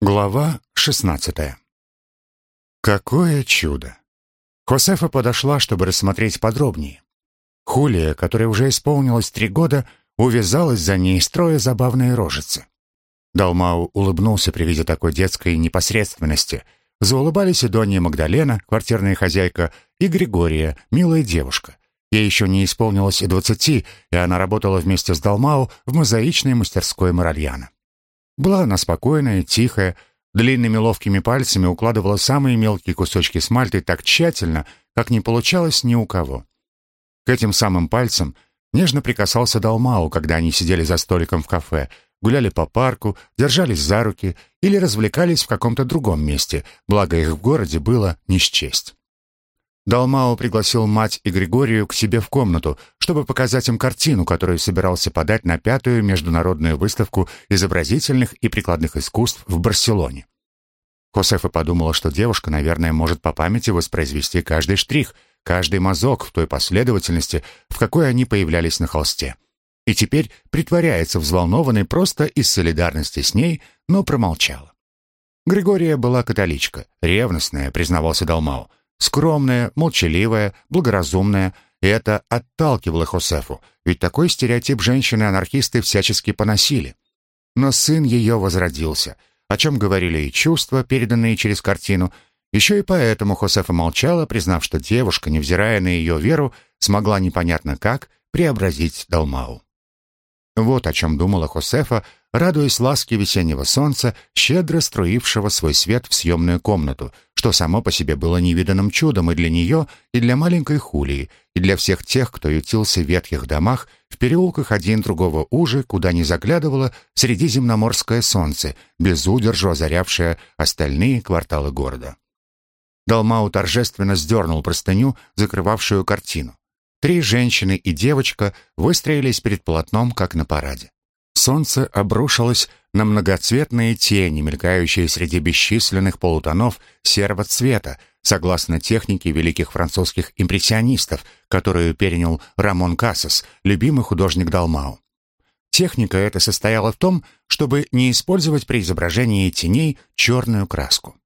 Глава 16 Какое чудо! Хосефа подошла, чтобы рассмотреть подробнее. Хулия, которой уже исполнилось три года, увязалась за ней, строя забавные рожицы. Далмау улыбнулся при виде такой детской непосредственности. Заулыбались и Донья Магдалена, квартирная хозяйка, и Григория, милая девушка. Ей еще не исполнилось и двадцати, и она работала вместе с Далмау в мозаичной мастерской Моральяна. Была она спокойная, тихая, длинными ловкими пальцами укладывала самые мелкие кусочки смальты так тщательно, как не получалось ни у кого. К этим самым пальцам нежно прикасался Далмау, когда они сидели за столиком в кафе, гуляли по парку, держались за руки или развлекались в каком-то другом месте, благо их в городе было не счесть. Далмао пригласил мать и Григорию к себе в комнату, чтобы показать им картину, которую собирался подать на пятую международную выставку изобразительных и прикладных искусств в Барселоне. Хосефа подумала, что девушка, наверное, может по памяти воспроизвести каждый штрих, каждый мазок в той последовательности, в какой они появлялись на холсте. И теперь притворяется взволнованной просто из солидарности с ней, но промолчала. Григория была католичка, ревностная, признавался Далмао, Скромная, молчаливая, благоразумная, и это отталкивало Хосефу, ведь такой стереотип женщины-анархисты всячески поносили. Но сын ее возродился, о чем говорили и чувства, переданные через картину. Еще и поэтому Хосефа молчала, признав, что девушка, невзирая на ее веру, смогла непонятно как преобразить Далмау. Вот о чем думала Хосефа, радуясь ласке весеннего солнца, щедро струившего свой свет в съемную комнату, что само по себе было невиданным чудом и для нее, и для маленькой Хулии, и для всех тех, кто ютился в ветхих домах, в переулках один другого уже, куда не заглядывало средиземноморское солнце, без удержу озарявшее остальные кварталы города. Далмау торжественно сдернул простыню, закрывавшую картину. Три женщины и девочка выстроились перед полотном, как на параде. Солнце обрушилось на многоцветные тени, мелькающие среди бесчисленных полутонов серого цвета, согласно технике великих французских импрессионистов, которую перенял Рамон Кассас, любимый художник Далмау. Техника эта состояла в том, чтобы не использовать при изображении теней черную краску.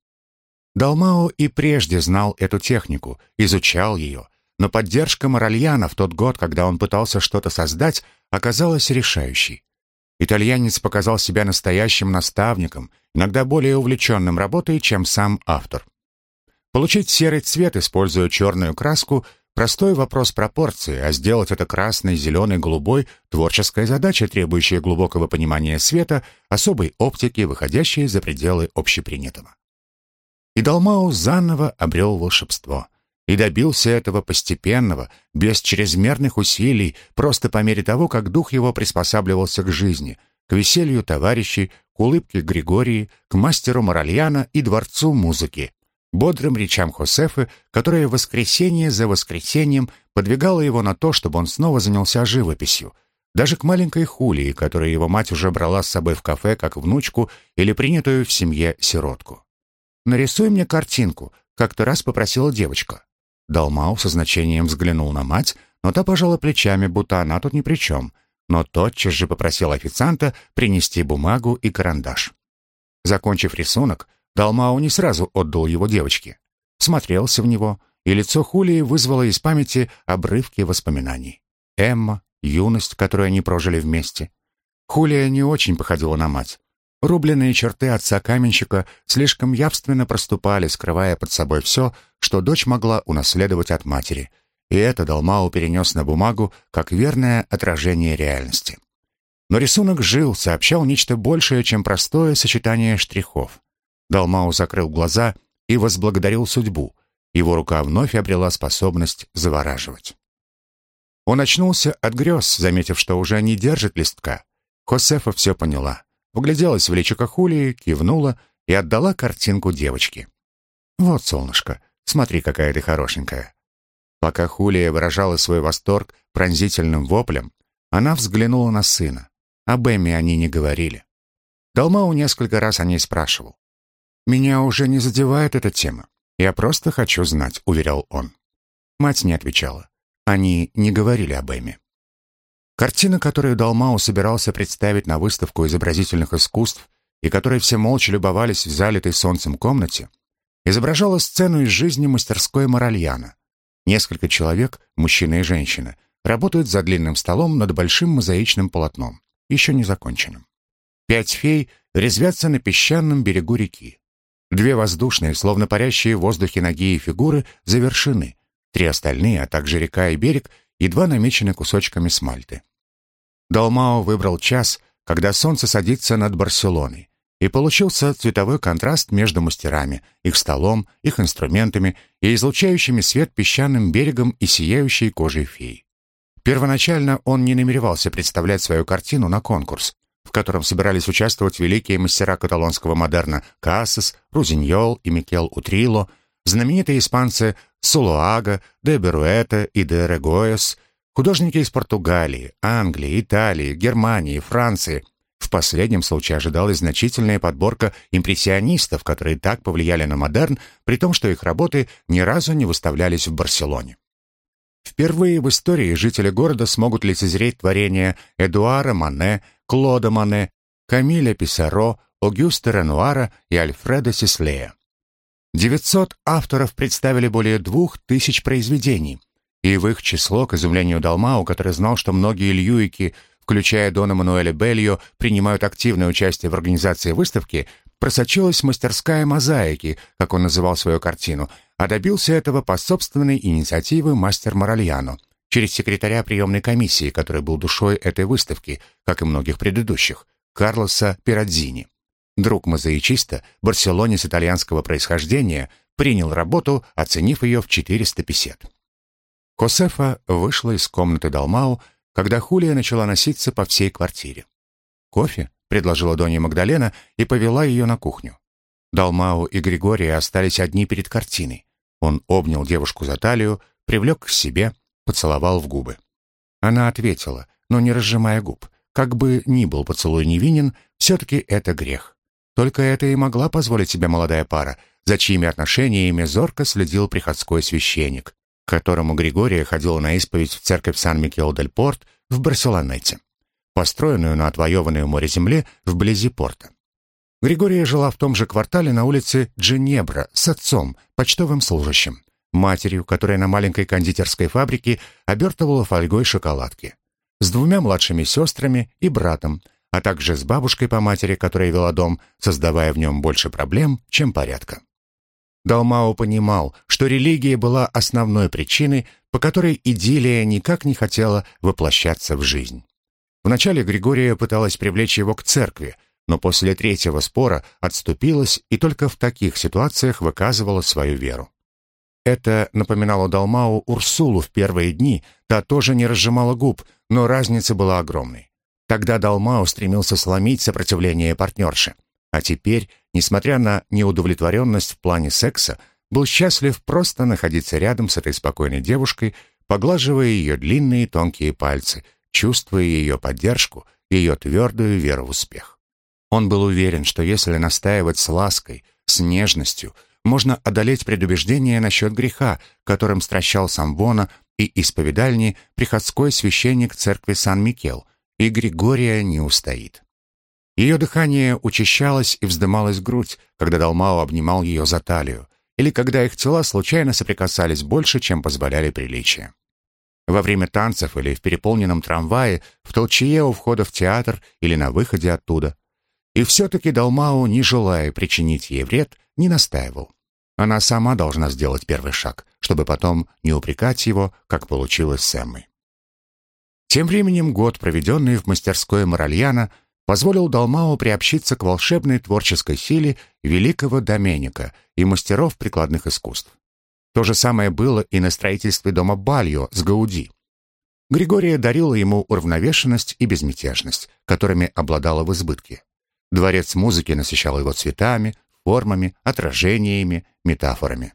Далмао и прежде знал эту технику, изучал ее, но поддержка Моральяна в тот год, когда он пытался что-то создать, оказалась решающей. Итальянец показал себя настоящим наставником, иногда более увлеченным работой, чем сам автор. Получить серый цвет, используя черную краску, простой вопрос пропорции, а сделать это красный, зеленый, голубой — творческая задача, требующая глубокого понимания света, особой оптики, выходящей за пределы общепринятого. И Далмау заново обрел волшебство и добился этого постепенного, без чрезмерных усилий, просто по мере того, как дух его приспосабливался к жизни, к веселью товарищей, к улыбке Григории, к мастеру Моральяна и дворцу музыки, бодрым речам Хосефы, которая воскресенье за воскресеньем подвигала его на то, чтобы он снова занялся живописью, даже к маленькой Хулии, которую его мать уже брала с собой в кафе как внучку или принятую в семье сиротку. «Нарисуй мне картинку», — как-то раз попросила девочка. Далмау со значением взглянул на мать, но та пожала плечами, будто она тут ни при чем, но тотчас же попросил официанта принести бумагу и карандаш. Закончив рисунок, Далмау не сразу отдал его девочке. Смотрелся в него, и лицо Хулии вызвало из памяти обрывки воспоминаний. Эмма, юность, которую они прожили вместе. Хулия не очень походила на мать. Рубленные черты отца-каменщика слишком явственно проступали, скрывая под собой все, что дочь могла унаследовать от матери. И это Далмау перенес на бумагу как верное отражение реальности. Но рисунок жил, сообщал нечто большее, чем простое сочетание штрихов. Далмау закрыл глаза и возблагодарил судьбу. Его рука вновь обрела способность завораживать. Он очнулся от грез, заметив, что уже не держит листка. Хосефа все поняла. Вгляделась в личико Хулии, кивнула и отдала картинку девочке. «Вот, солнышко, смотри, какая ты хорошенькая». Пока Хулия выражала свой восторг пронзительным воплем, она взглянула на сына. Об Эмме они не говорили. Далмау несколько раз о ней спрашивал. «Меня уже не задевает эта тема. Я просто хочу знать», — уверял он. Мать не отвечала. Они не говорили об Эмме. Картина, которую Далмау собирался представить на выставку изобразительных искусств, и которой все молча любовались в залитой солнцем комнате, изображала сцену из жизни мастерской Моральяна. Несколько человек, мужчина и женщина, работают за длинным столом над большим мозаичным полотном, еще не законченным. Пять фей резвятся на песчаном берегу реки. Две воздушные, словно парящие в воздухе ноги и фигуры, завершены. Три остальные, а также река и берег, едва намечены кусочками смальты. Далмао выбрал час, когда солнце садится над Барселоной, и получился цветовой контраст между мастерами, их столом, их инструментами и излучающими свет песчаным берегом и сияющей кожей фей. Первоначально он не намеревался представлять свою картину на конкурс, в котором собирались участвовать великие мастера каталонского модерна Кассес, Рузиньол и Микел Утрило, знаменитые испанцы Сулуага, де Беруэта и де Регоес, художники из Португалии, Англии, Италии, Германии, Франции. В последнем случае ожидалась значительная подборка импрессионистов, которые так повлияли на модерн, при том, что их работы ни разу не выставлялись в Барселоне. Впервые в истории жители города смогут лицезреть творения Эдуара Мане, Клода Мане, Камиля Писаро, Огюста Ренуара и Альфреда Сислея. 900 авторов представили более двух тысяч произведений, и в их число, к изумлению Далмау, который знал, что многие льюики, включая Дона Мануэля Бельо, принимают активное участие в организации выставки, просочилась мастерская мозаики, как он называл свою картину, а добился этого по собственной инициативе мастер Моральяно, через секретаря приемной комиссии, который был душой этой выставки, как и многих предыдущих, Карлоса Пирадзини. Друг мозаичиста, барселонец итальянского происхождения, принял работу, оценив ее в 400 песет. Косефа вышла из комнаты Далмау, когда Хулия начала носиться по всей квартире. «Кофе?» — предложила Донья Магдалена и повела ее на кухню. Далмау и Григория остались одни перед картиной. Он обнял девушку за талию, привлек к себе, поцеловал в губы. Она ответила, но не разжимая губ. Как бы ни был поцелуй невинен, все-таки это грех. Только это и могла позволить себе молодая пара, за чьими отношениями зорко следил приходской священник, к которому Григория ходила на исповедь в церковь Сан-Микел-дель-Порт в Барселонете, построенную на отвоеванной у моря земле вблизи порта. Григория жила в том же квартале на улице Дженебра с отцом, почтовым служащим, матерью, которая на маленькой кондитерской фабрике обертывала фольгой шоколадки, с двумя младшими сестрами и братом, а также с бабушкой по матери, которая вела дом, создавая в нем больше проблем, чем порядка. Далмао понимал, что религия была основной причиной, по которой идиллия никак не хотела воплощаться в жизнь. Вначале Григория пыталась привлечь его к церкви, но после третьего спора отступилась и только в таких ситуациях выказывала свою веру. Это напоминало Далмау Урсулу в первые дни, та тоже не разжимала губ, но разница была огромной. Тогда Далмау стремился сломить сопротивление партнерши. А теперь, несмотря на неудовлетворенность в плане секса, был счастлив просто находиться рядом с этой спокойной девушкой, поглаживая ее длинные тонкие пальцы, чувствуя ее поддержку, ее твердую веру в успех. Он был уверен, что если настаивать с лаской, с нежностью, можно одолеть предубеждение насчет греха, которым стращал Самбона и исповедальни приходской священник церкви Сан-Микел, и Григория не устоит. Ее дыхание учащалось и вздымалась грудь, когда Далмао обнимал ее за талию, или когда их тела случайно соприкасались больше, чем позволяли приличия. Во время танцев или в переполненном трамвае, в толчее у входа в театр или на выходе оттуда. И все-таки Далмао, не желая причинить ей вред, не настаивал. Она сама должна сделать первый шаг, чтобы потом не упрекать его, как получилось с Эммой. Тем временем год, проведенный в мастерской Моральяна, позволил Далмао приобщиться к волшебной творческой силе великого Доменика и мастеров прикладных искусств. То же самое было и на строительстве дома Бальо с Гауди. Григория дарила ему уравновешенность и безмятежность, которыми обладала в избытке. Дворец музыки насыщал его цветами, формами, отражениями, метафорами.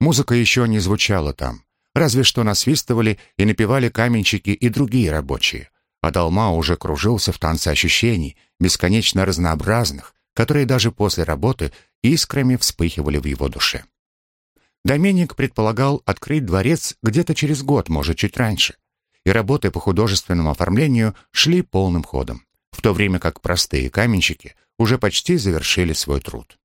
Музыка еще не звучала там, Разве что насвистывали и напевали каменщики и другие рабочие. А Далма уже кружился в танце ощущений, бесконечно разнообразных, которые даже после работы искрами вспыхивали в его душе. Доменик предполагал открыть дворец где-то через год, может, чуть раньше. И работы по художественному оформлению шли полным ходом, в то время как простые каменщики уже почти завершили свой труд.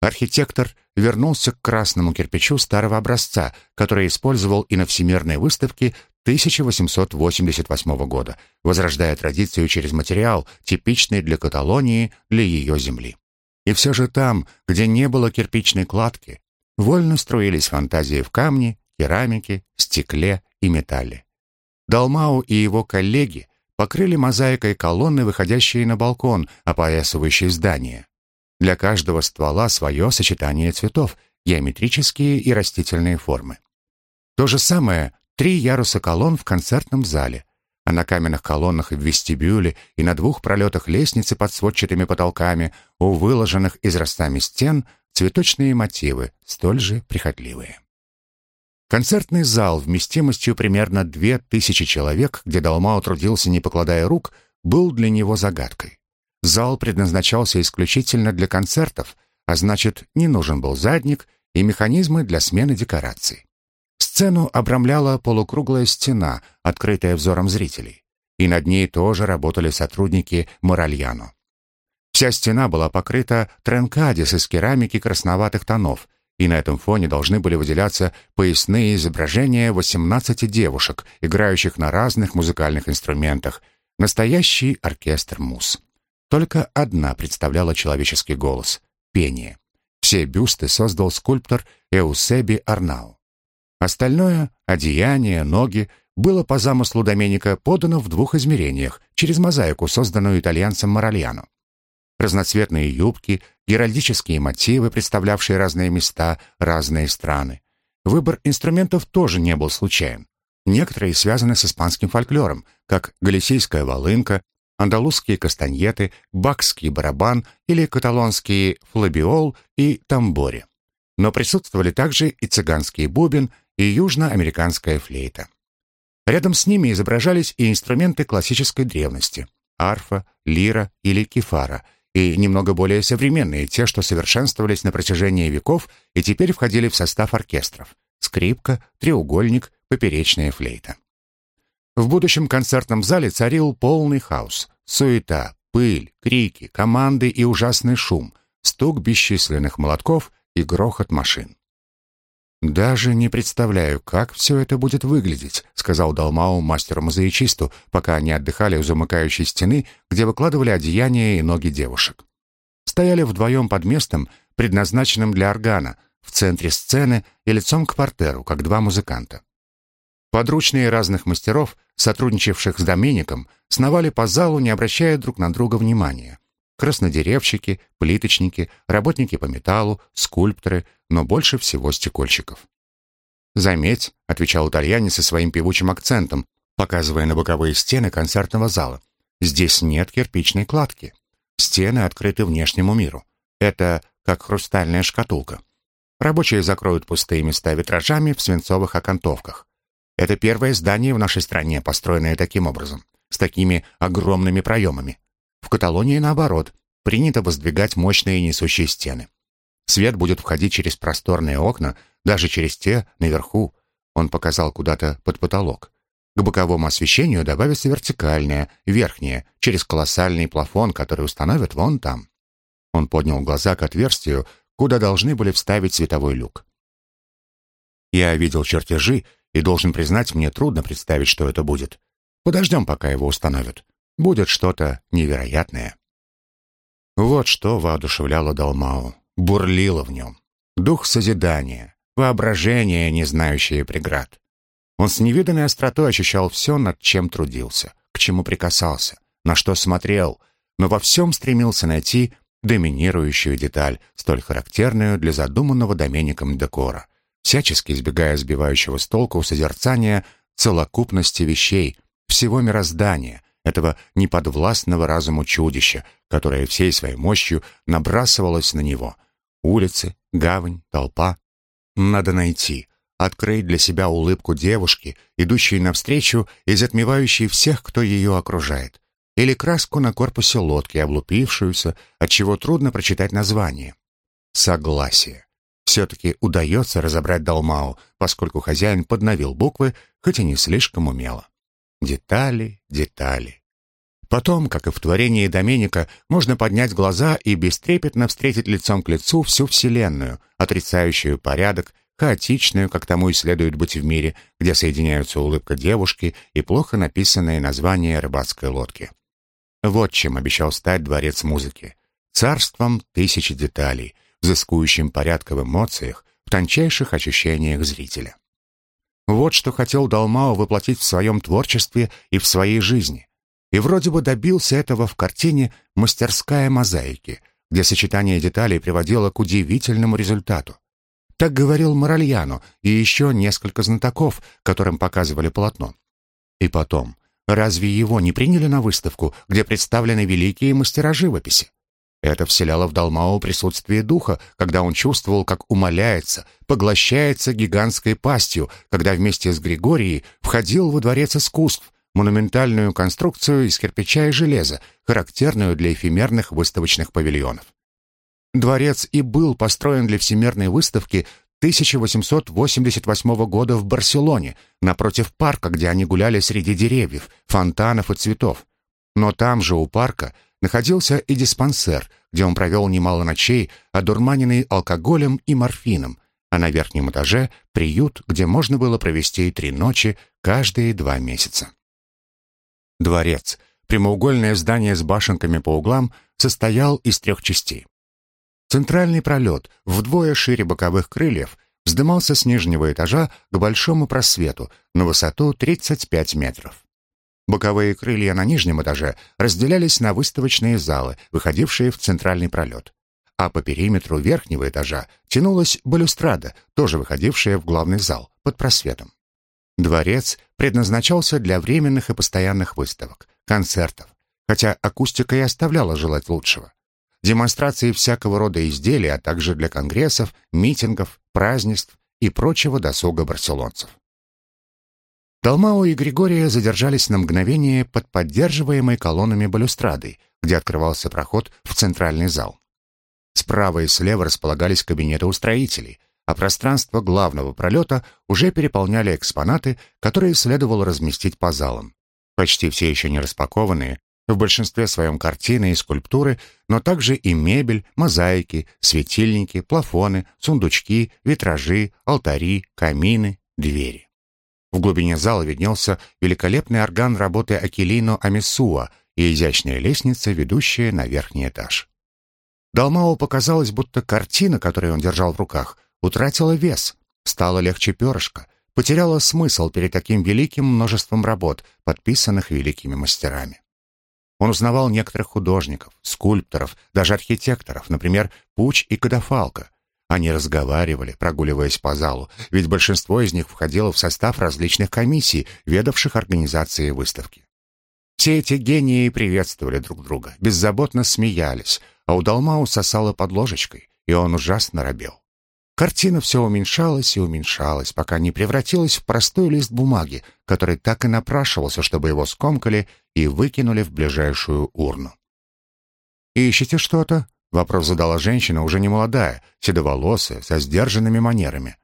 Архитектор вернулся к красному кирпичу старого образца, который использовал и на Всемирной выставке 1888 года, возрождая традицию через материал, типичный для Каталонии, для ее земли. И все же там, где не было кирпичной кладки, вольно струились фантазии в камне, керамике, стекле и металле. Далмау и его коллеги покрыли мозаикой колонны, выходящие на балкон, опоясывающие здание. Для каждого ствола свое сочетание цветов, геометрические и растительные формы. То же самое три яруса колонн в концертном зале, а на каменных колоннах в вестибюле и на двух пролетах лестницы под сводчатыми потолками, у выложенных израстами стен, цветочные мотивы, столь же прихотливые. Концертный зал вместимостью примерно две тысячи человек, где Далмау трудился, не покладая рук, был для него загадкой. Зал предназначался исключительно для концертов, а значит, не нужен был задник и механизмы для смены декораций. Сцену обрамляла полукруглая стена, открытая взором зрителей, и над ней тоже работали сотрудники Моральяно. Вся стена была покрыта тренкадис из керамики красноватых тонов, и на этом фоне должны были выделяться поясные изображения 18 девушек, играющих на разных музыкальных инструментах, настоящий оркестр мус. Только одна представляла человеческий голос — пение. Все бюсты создал скульптор Эусеби Арнау. Остальное — одеяние, ноги — было по замыслу Доменика подано в двух измерениях через мозаику, созданную итальянцем Моральяно. Разноцветные юбки, геральдические мотивы, представлявшие разные места, разные страны. Выбор инструментов тоже не был случайен. Некоторые связаны с испанским фольклором, как галисийская волынка, андалузские кастаньеты, бакский барабан или каталонский флабиол и тамбори. Но присутствовали также и цыганский бубен, и южноамериканская флейта. Рядом с ними изображались и инструменты классической древности – арфа, лира или кефара – и немного более современные, те, что совершенствовались на протяжении веков и теперь входили в состав оркестров – скрипка, треугольник, поперечная флейта. В будущем концертном зале царил полный хаос, суета, пыль, крики, команды и ужасный шум, стук бесчисленных молотков и грохот машин. «Даже не представляю, как все это будет выглядеть», сказал Далмау мастеру-мозаичисту, пока они отдыхали у замыкающей стены, где выкладывали одеяния и ноги девушек. Стояли вдвоем под местом, предназначенным для органа, в центре сцены и лицом к портеру, как два музыканта. Подручные разных мастеров, сотрудничавших с Домеником, сновали по залу, не обращая друг на друга внимания. Краснодеревщики, плиточники, работники по металлу, скульпторы, но больше всего стекольщиков. «Заметь», — отвечал итальянец со своим певучим акцентом, показывая на боковые стены концертного зала, «здесь нет кирпичной кладки. Стены открыты внешнему миру. Это как хрустальная шкатулка. Рабочие закроют пустые места витражами в свинцовых окантовках. Это первое здание в нашей стране, построенное таким образом, с такими огромными проемами. В Каталонии, наоборот, принято воздвигать мощные несущие стены. Свет будет входить через просторные окна, даже через те наверху. Он показал куда-то под потолок. К боковому освещению добавится вертикальное, верхнее, через колоссальный плафон, который установят вон там. Он поднял глаза к отверстию, куда должны были вставить световой люк. Я видел чертежи и должен признать, мне трудно представить, что это будет. Подождем, пока его установят. Будет что-то невероятное. Вот что воодушевляло Далмау, бурлило в нем. Дух созидания, воображение, не знающее преград. Он с невиданной остротой ощущал все, над чем трудился, к чему прикасался, на что смотрел, но во всем стремился найти доминирующую деталь, столь характерную для задуманного Домеником декора, всячески избегая сбивающего с толку созерцания целокупности вещей, всего мироздания, этого неподвластного разуму чудища, которое всей своей мощью набрасывалось на него. Улицы, гавань, толпа. Надо найти, открыть для себя улыбку девушки, идущей навстречу и затмевающей всех, кто ее окружает. Или краску на корпусе лодки, облупившуюся, отчего трудно прочитать название. Согласие все-таки удается разобрать Далмау, поскольку хозяин подновил буквы, хоть и не слишком умело. Детали, детали. Потом, как и в творении Доменика, можно поднять глаза и бестрепетно встретить лицом к лицу всю Вселенную, отрицающую порядок, хаотичную, как тому и следует быть в мире, где соединяются улыбка девушки и плохо написанное название рыбацкой лодки. Вот чем обещал стать дворец музыки. Царством тысячи деталей, взыскующим порядка в эмоциях, в тончайших ощущениях зрителя. Вот что хотел Далмао воплотить в своем творчестве и в своей жизни. И вроде бы добился этого в картине «Мастерская мозаики», где сочетание деталей приводило к удивительному результату. Так говорил Моральяно и еще несколько знатоков, которым показывали полотно. И потом, разве его не приняли на выставку, где представлены великие мастера живописи? Это вселяло в Далмао присутствие духа, когда он чувствовал, как умоляется, поглощается гигантской пастью, когда вместе с Григорией входил во дворец искусств, монументальную конструкцию из кирпича и железа, характерную для эфемерных выставочных павильонов. Дворец и был построен для Всемирной выставки 1888 года в Барселоне, напротив парка, где они гуляли среди деревьев, фонтанов и цветов. Но там же у парка находился и диспансер, где он провел немало ночей, одурманенный алкоголем и морфином, а на верхнем этаже — приют, где можно было провести три ночи каждые два месяца. Дворец, прямоугольное здание с башенками по углам, состоял из трех частей. Центральный пролет, вдвое шире боковых крыльев, вздымался с нижнего этажа к большому просвету на высоту 35 метров. Боковые крылья на нижнем этаже разделялись на выставочные залы, выходившие в центральный пролет. А по периметру верхнего этажа тянулась балюстрада, тоже выходившая в главный зал, под просветом. Дворец предназначался для временных и постоянных выставок, концертов, хотя акустика и оставляла желать лучшего демонстрации всякого рода изделий, а также для конгрессов, митингов, празднеств и прочего досуга барселонцев. Талмао и Григория задержались на мгновение под поддерживаемой колоннами балюстрадой, где открывался проход в центральный зал. Справа и слева располагались кабинеты устроителей, а пространство главного пролета уже переполняли экспонаты, которые следовало разместить по залам. Почти все еще не распакованные, в большинстве своем картины и скульптуры, но также и мебель, мозаики, светильники, плафоны, сундучки, витражи, алтари, камины, двери. В глубине зала виднелся великолепный орган работы Акелино Амисуа и изящная лестница, ведущая на верхний этаж. Далмао показалось, будто картина, которую он держал в руках, утратила вес, стала легче перышка, потеряла смысл перед таким великим множеством работ, подписанных великими мастерами. Он узнавал некоторых художников, скульпторов, даже архитекторов, например, Пуч и Кадафалка. Они разговаривали, прогуливаясь по залу, ведь большинство из них входило в состав различных комиссий, ведавших организацией выставки. Все эти гении приветствовали друг друга, беззаботно смеялись, а у Далмау сосало под ложечкой, и он ужасно робел. Картина все уменьшалась и уменьшалась, пока не превратилась в простой лист бумаги, который так и напрашивался, чтобы его скомкали и выкинули в ближайшую урну. «Ищете что-то?» — вопрос задала женщина, уже не молодая, седоволосая, со сдержанными манерами.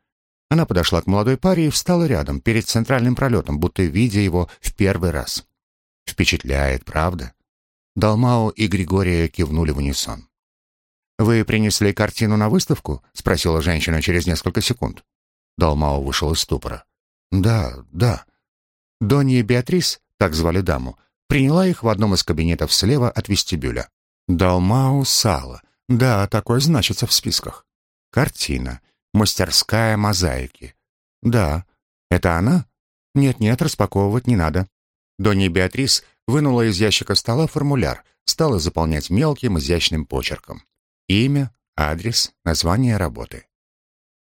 Она подошла к молодой паре и встала рядом, перед центральным пролетом, будто видя его в первый раз. «Впечатляет, правда?» Далмао и Григория кивнули в унисон. «Вы принесли картину на выставку?» — спросила женщина через несколько секунд. Далмао вышел из ступора. «Да, да». Донья Беатрис, так звали даму, приняла их в одном из кабинетов слева от вестибюля. Далмао Сала. Да, такое значится в списках. Картина. Мастерская мозаики. Да. Это она? Нет-нет, распаковывать не надо. Донья Беатрис вынула из ящика стола формуляр, стала заполнять мелким изящным почерком. Имя, адрес, название работы.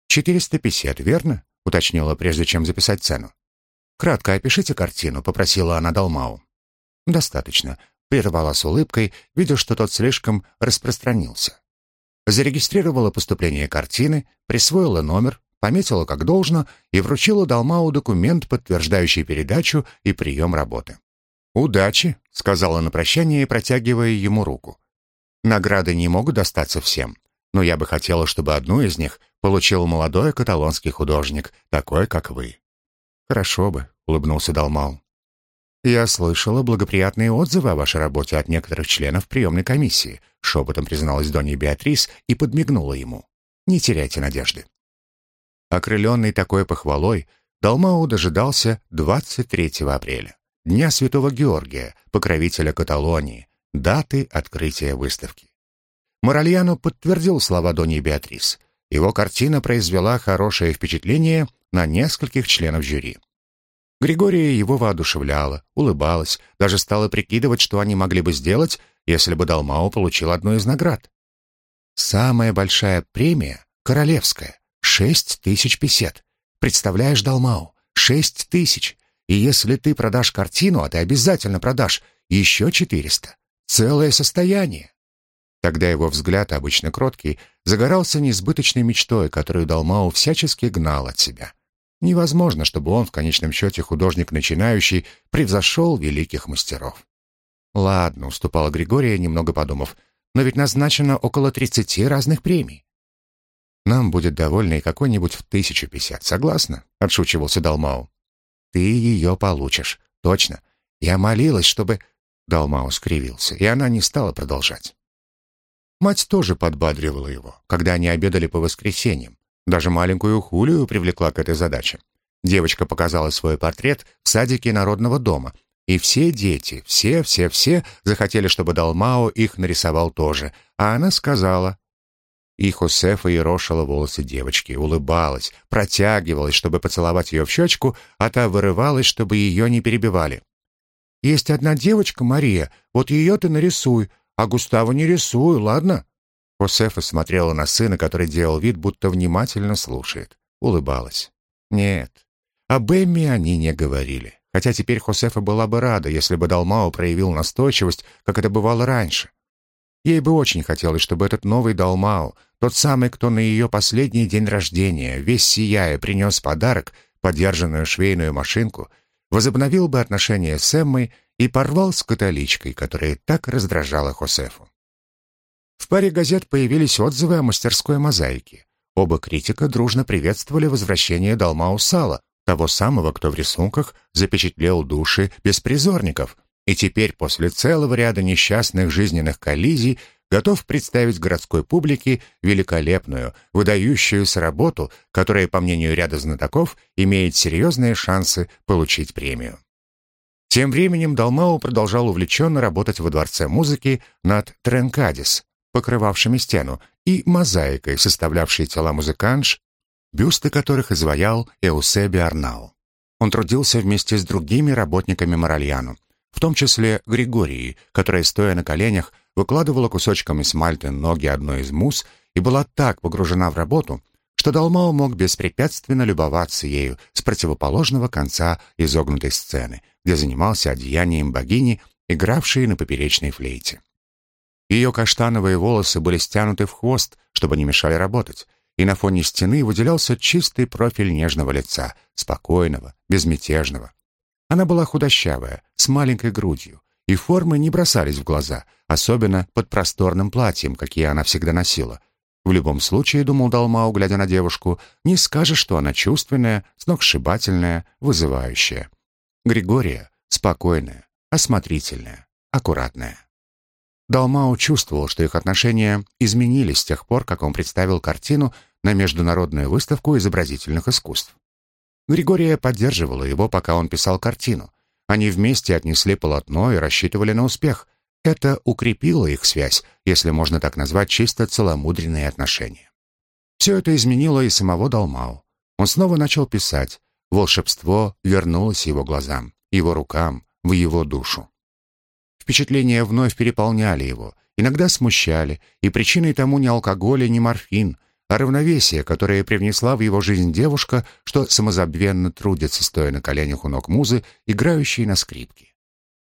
450, верно? уточнила, прежде чем записать цену. Кратко опишите картину, попросила она Далмау. Достаточно, прервала с улыбкой, видя, что тот слишком распространился. Зарегистрировала поступление картины, присвоила номер, пометила как должно и вручила Далмау документ, подтверждающий передачу и прием работы. «Удачи», — сказала на прощание, протягивая ему руку. Награды не могут достаться всем, но я бы хотела, чтобы одну из них получил молодой каталонский художник, такой, как вы». «Хорошо бы», — улыбнулся Далмау. «Я слышала благоприятные отзывы о вашей работе от некоторых членов приемной комиссии», шепотом призналась Донья Беатрис и подмигнула ему. «Не теряйте надежды». Окрыленный такой похвалой, Далмау дожидался 23 апреля, Дня Святого Георгия, покровителя Каталонии, даты открытия выставки. Моральяно подтвердил слова Доньи Беатрис. Его картина произвела хорошее впечатление на нескольких членов жюри. Григория его воодушевляла, улыбалась, даже стала прикидывать, что они могли бы сделать, если бы Далмао получил одну из наград. Самая большая премия — королевская, шесть тысяч песет. Представляешь, Далмао, шесть тысяч. И если ты продашь картину, а ты обязательно продашь, еще четыреста. Целое состояние. Тогда его взгляд, обычно кроткий, загорался несбыточной мечтой, которую Далмау всячески гнал от себя. Невозможно, чтобы он, в конечном счете художник начинающий, превзошел великих мастеров. «Ладно», — уступала Григория, немного подумав, «но ведь назначено около тридцати разных премий». «Нам будет довольно и какой-нибудь в тысячу пятьдесят, согласна?» — отшучивался Далмау. «Ты ее получишь, точно. Я молилась, чтобы...» Далмау скривился, и она не стала продолжать. Мать тоже подбадривала его, когда они обедали по воскресеньям. Даже маленькую Хулию привлекла к этой задаче. Девочка показала свой портрет в садике Народного дома, и все дети, все-все-все захотели, чтобы Далмао их нарисовал тоже, а она сказала. И Хосефа ерошила волосы девочки, улыбалась, протягивалась, чтобы поцеловать ее в щечку, а та вырывалась, чтобы ее не перебивали. «Есть одна девочка, Мария, вот ее ты нарисуй, а Густаву не рисуй, ладно?» Хосефа смотрела на сына, который делал вид, будто внимательно слушает. Улыбалась. Нет, об Эмме они не говорили. Хотя теперь Хосефа была бы рада, если бы Далмао проявил настойчивость, как это бывало раньше. Ей бы очень хотелось, чтобы этот новый Далмао, тот самый, кто на ее последний день рождения, весь сияя, принес подарок, подержанную швейную машинку, возобновил бы отношения с Эммой и порвал с католичкой, которая так раздражала Хосефу. В паре газет появились отзывы о мастерской мозаике. Оба критика дружно приветствовали возвращение Далмау Сала, того самого, кто в рисунках запечатлел души беспризорников, и теперь после целого ряда несчастных жизненных коллизий готов представить городской публике великолепную, выдающуюся работу, которая, по мнению ряда знатоков, имеет серьезные шансы получить премию. Тем временем Далмау продолжал увлеченно работать во Дворце музыки над Тренкадис, покрывавшими стену, и мозаикой, составлявшей тела музыканш, бюсты которых изваял Эусеби Арнау. Он трудился вместе с другими работниками Моральяну, в том числе Григорией, которая, стоя на коленях, выкладывала кусочком эсмальты ноги одной из мус и была так погружена в работу, что Далмао мог беспрепятственно любоваться ею с противоположного конца изогнутой сцены, где занимался одеянием богини, игравшей на поперечной флейте. Ее каштановые волосы были стянуты в хвост, чтобы не мешали работать, и на фоне стены выделялся чистый профиль нежного лица, спокойного, безмятежного. Она была худощавая, с маленькой грудью, и формы не бросались в глаза, особенно под просторным платьем, какие она всегда носила. В любом случае, думал Далмау, глядя на девушку, не скажешь, что она чувственная, сногсшибательная, вызывающая. Григория спокойная, осмотрительная, аккуратная. Далмау чувствовал, что их отношения изменились с тех пор, как он представил картину на Международную выставку изобразительных искусств. Григория поддерживала его, пока он писал картину. Они вместе отнесли полотно и рассчитывали на успех. Это укрепило их связь, если можно так назвать чисто целомудренные отношения. Все это изменило и самого Далмау. Он снова начал писать. Волшебство вернулось его глазам, его рукам, в его душу. Впечатления вновь переполняли его, иногда смущали, и причиной тому не алкоголь и не морфин, а равновесие, которое привнесла в его жизнь девушка, что самозабвенно трудится, стоя на коленях у ног музы, играющей на скрипке.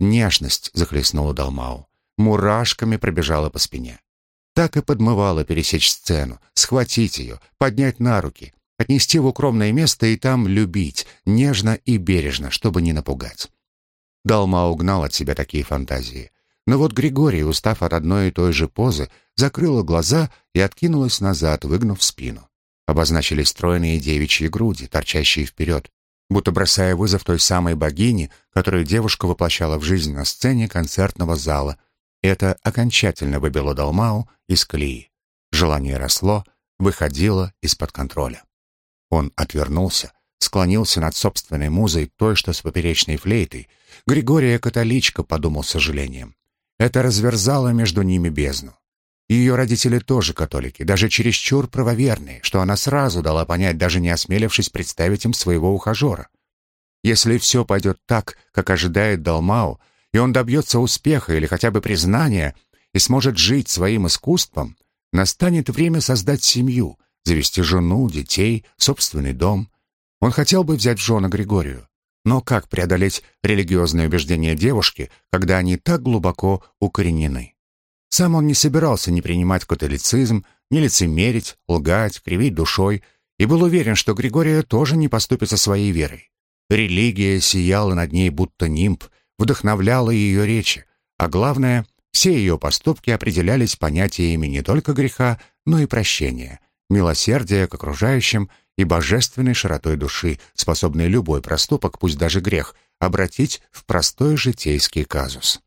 Нежность захлестнула Далмау, мурашками пробежала по спине. Так и подмывала пересечь сцену, схватить ее, поднять на руки, отнести в укромное место и там любить, нежно и бережно, чтобы не напугать. Далма угнал от себя такие фантазии. Но вот Григорий, устав от одной и той же позы, закрыла глаза и откинулась назад, выгнув спину. Обозначились стройные девичьи груди, торчащие вперед. будто бросая вызов той самой богине, которую девушка воплощала в жизнь на сцене концертного зала. Это окончательно выбило Далмау из колеи. Желание росло, выходило из-под контроля. Он отвернулся, склонился над собственной музой, той, что с поперечной флейтой. Григория католичка, подумал с сожалением. Это разверзало между ними бездну. Ее родители тоже католики, даже чересчур правоверные, что она сразу дала понять, даже не осмелившись представить им своего ухажера. Если все пойдет так, как ожидает Далмау, и он добьется успеха или хотя бы признания, и сможет жить своим искусством, настанет время создать семью, завести жену, детей, собственный дом. Он хотел бы взять в жены Григорию. Но как преодолеть религиозные убеждения девушки, когда они так глубоко укоренены? Сам он не собирался ни принимать католицизм, ни лицемерить, лгать, кривить душой, и был уверен, что Григория тоже не поступит со своей верой. Религия сияла над ней будто нимб, вдохновляла ее речи, а главное, все ее поступки определялись понятиями не только греха, но и прощения, милосердия к окружающим и божественной широтой души, способной любой проступок, пусть даже грех, обратить в простой житейский казус.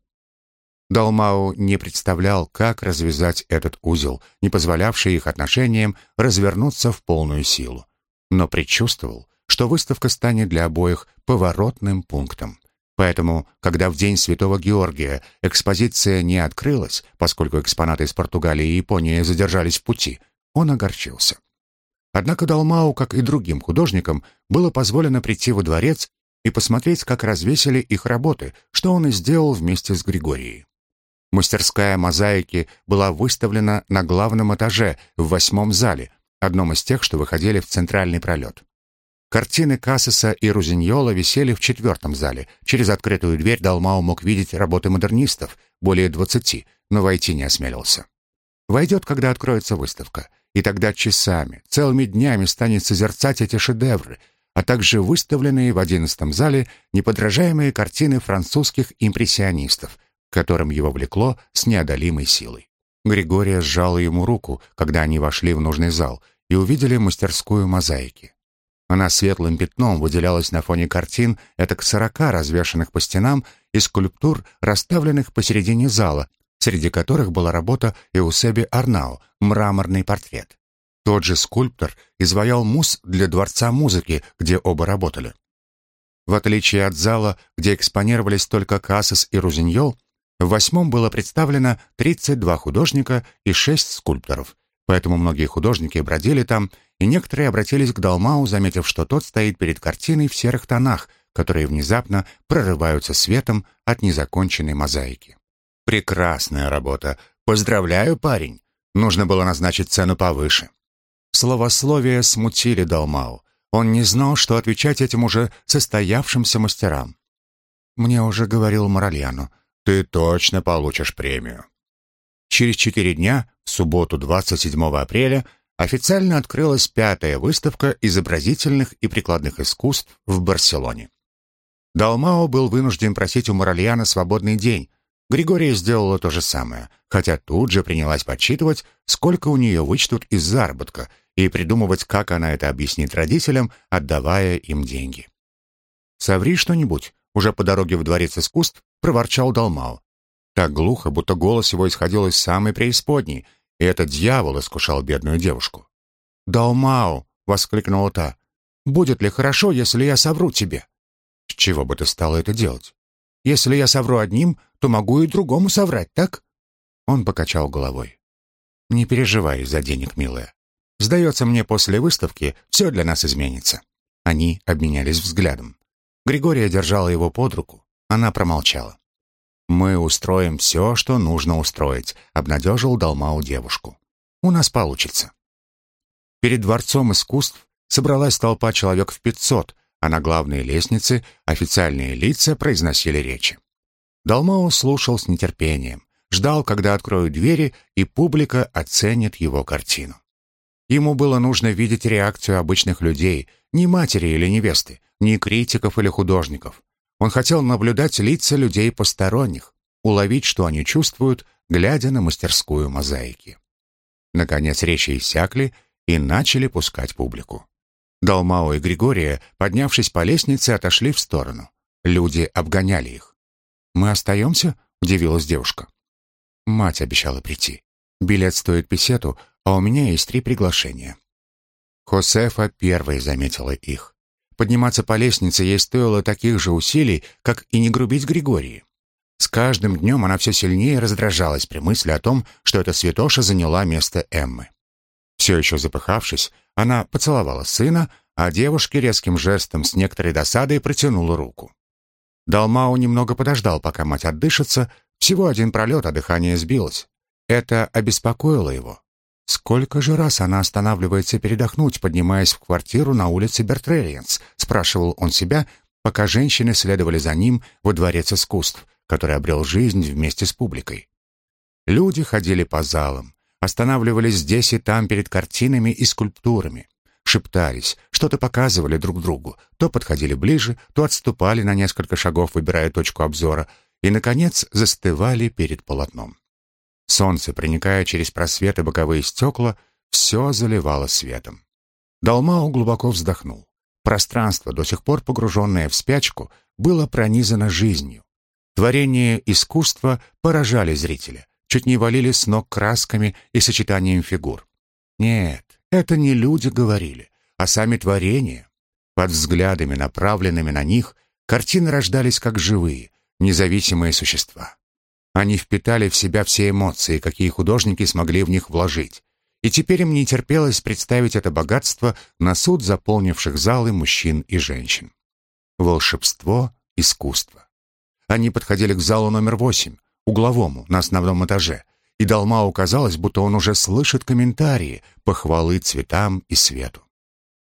Далмау не представлял, как развязать этот узел, не позволявший их отношениям развернуться в полную силу. Но предчувствовал, что выставка станет для обоих поворотным пунктом. Поэтому, когда в день Святого Георгия экспозиция не открылась, поскольку экспонаты из Португалии и Японии задержались в пути, он огорчился. Однако Далмау, как и другим художникам, было позволено прийти во дворец и посмотреть, как развесили их работы, что он и сделал вместе с Григорией. Мастерская мозаики была выставлена на главном этаже в восьмом зале, одном из тех, что выходили в центральный пролет. Картины Кассеса и Рузиньола висели в четвертом зале. Через открытую дверь Далмау мог видеть работы модернистов, более двадцати, но войти не осмелился. Войдет, когда откроется выставка, и тогда часами, целыми днями станет созерцать эти шедевры, а также выставленные в одиннадцатом зале неподражаемые картины французских импрессионистов, которым его влекло с неодолимой силой. Григория сжала ему руку, когда они вошли в нужный зал и увидели мастерскую мозаики. Она светлым пятном выделялась на фоне картин, это к сорока развешанных по стенам и скульптур, расставленных посередине зала, среди которых была работа Эусеби Арнау, мраморный портрет. Тот же скульптор изваял мус для Дворца музыки, где оба работали. В отличие от зала, где экспонировались только Кассас и Рузиньол, в восьмом было представлено 32 художника и 6 скульпторов, поэтому многие художники бродили там, и некоторые обратились к Далмау, заметив, что тот стоит перед картиной в серых тонах, которые внезапно прорываются светом от незаконченной мозаики. «Прекрасная работа! Поздравляю, парень! Нужно было назначить цену повыше». Словословия смутили Далмау. Он не знал, что отвечать этим уже состоявшимся мастерам. «Мне уже говорил Моральяну, ты точно получишь премию. Через четыре дня, в субботу 27 апреля, официально открылась пятая выставка изобразительных и прикладных искусств в Барселоне. Далмао был вынужден просить у Моральяна свободный день. Григория сделала то же самое, хотя тут же принялась подсчитывать, сколько у нее вычтут из заработка, и придумывать, как она это объяснит родителям, отдавая им деньги. «Соври что-нибудь», уже по дороге в Дворец искусств проворчал Далмау. Так глухо, будто голос его исходил из самой преисподней, и этот дьявол искушал бедную девушку. «Далмау!» — воскликнула та. «Будет ли хорошо, если я совру тебе?» «С чего бы ты стала это делать? Если я совру одним, то могу и другому соврать, так?» Он покачал головой. «Не переживай из-за денег, милая. Сдается мне, после выставки все для нас изменится». Они обменялись взглядом. Григория держала его под руку. Она промолчала. «Мы устроим все, что нужно устроить», — обнадежил Далмау девушку. «У нас получится». Перед Дворцом искусств собралась толпа человек в пятьсот, а на главной лестнице официальные лица произносили речи. Далмау слушал с нетерпением, ждал, когда откроют двери, и публика оценит его картину. Ему было нужно видеть реакцию обычных людей, не матери или невесты, ни критиков или художников. Он хотел наблюдать лица людей посторонних, уловить, что они чувствуют, глядя на мастерскую мозаики. Наконец речи иссякли и начали пускать публику. Далмао и Григория, поднявшись по лестнице, отошли в сторону. Люди обгоняли их. «Мы остаемся?» — удивилась девушка. Мать обещала прийти. Билет стоит песету, а у меня есть три приглашения. Хосефа первой заметила их. Подниматься по лестнице ей стоило таких же усилий, как и не грубить Григории. С каждым днем она все сильнее раздражалась при мысли о том, что эта святоша заняла место Эммы. Все еще запыхавшись, она поцеловала сына, а девушке резким жестом с некоторой досадой протянула руку. Далмау немного подождал, пока мать отдышится, всего один пролет, а дыхание сбилось. Это обеспокоило его. «Сколько же раз она останавливается передохнуть, поднимаясь в квартиру на улице Бертрелиенс?» — спрашивал он себя, пока женщины следовали за ним во дворец искусств, который обрел жизнь вместе с публикой. Люди ходили по залам, останавливались здесь и там перед картинами и скульптурами, шептались, что-то показывали друг другу, то подходили ближе, то отступали на несколько шагов, выбирая точку обзора, и, наконец, застывали перед полотном. Солнце, проникая через просветы боковые стекла, все заливало светом. Далмау глубоко вздохнул. Пространство, до сих пор погруженное в спячку, было пронизано жизнью. Творения искусства поражали зрителя, чуть не валили с ног красками и сочетанием фигур. Нет, это не люди говорили, а сами творения. Под взглядами, направленными на них, картины рождались как живые, независимые существа. Они впитали в себя все эмоции, какие художники смогли в них вложить. И теперь им не терпелось представить это богатство на суд заполнивших залы мужчин и женщин. Волшебство, искусство. Они подходили к залу номер восемь, угловому, на основном этаже, и Далмау казалось, будто он уже слышит комментарии, похвалы цветам и свету.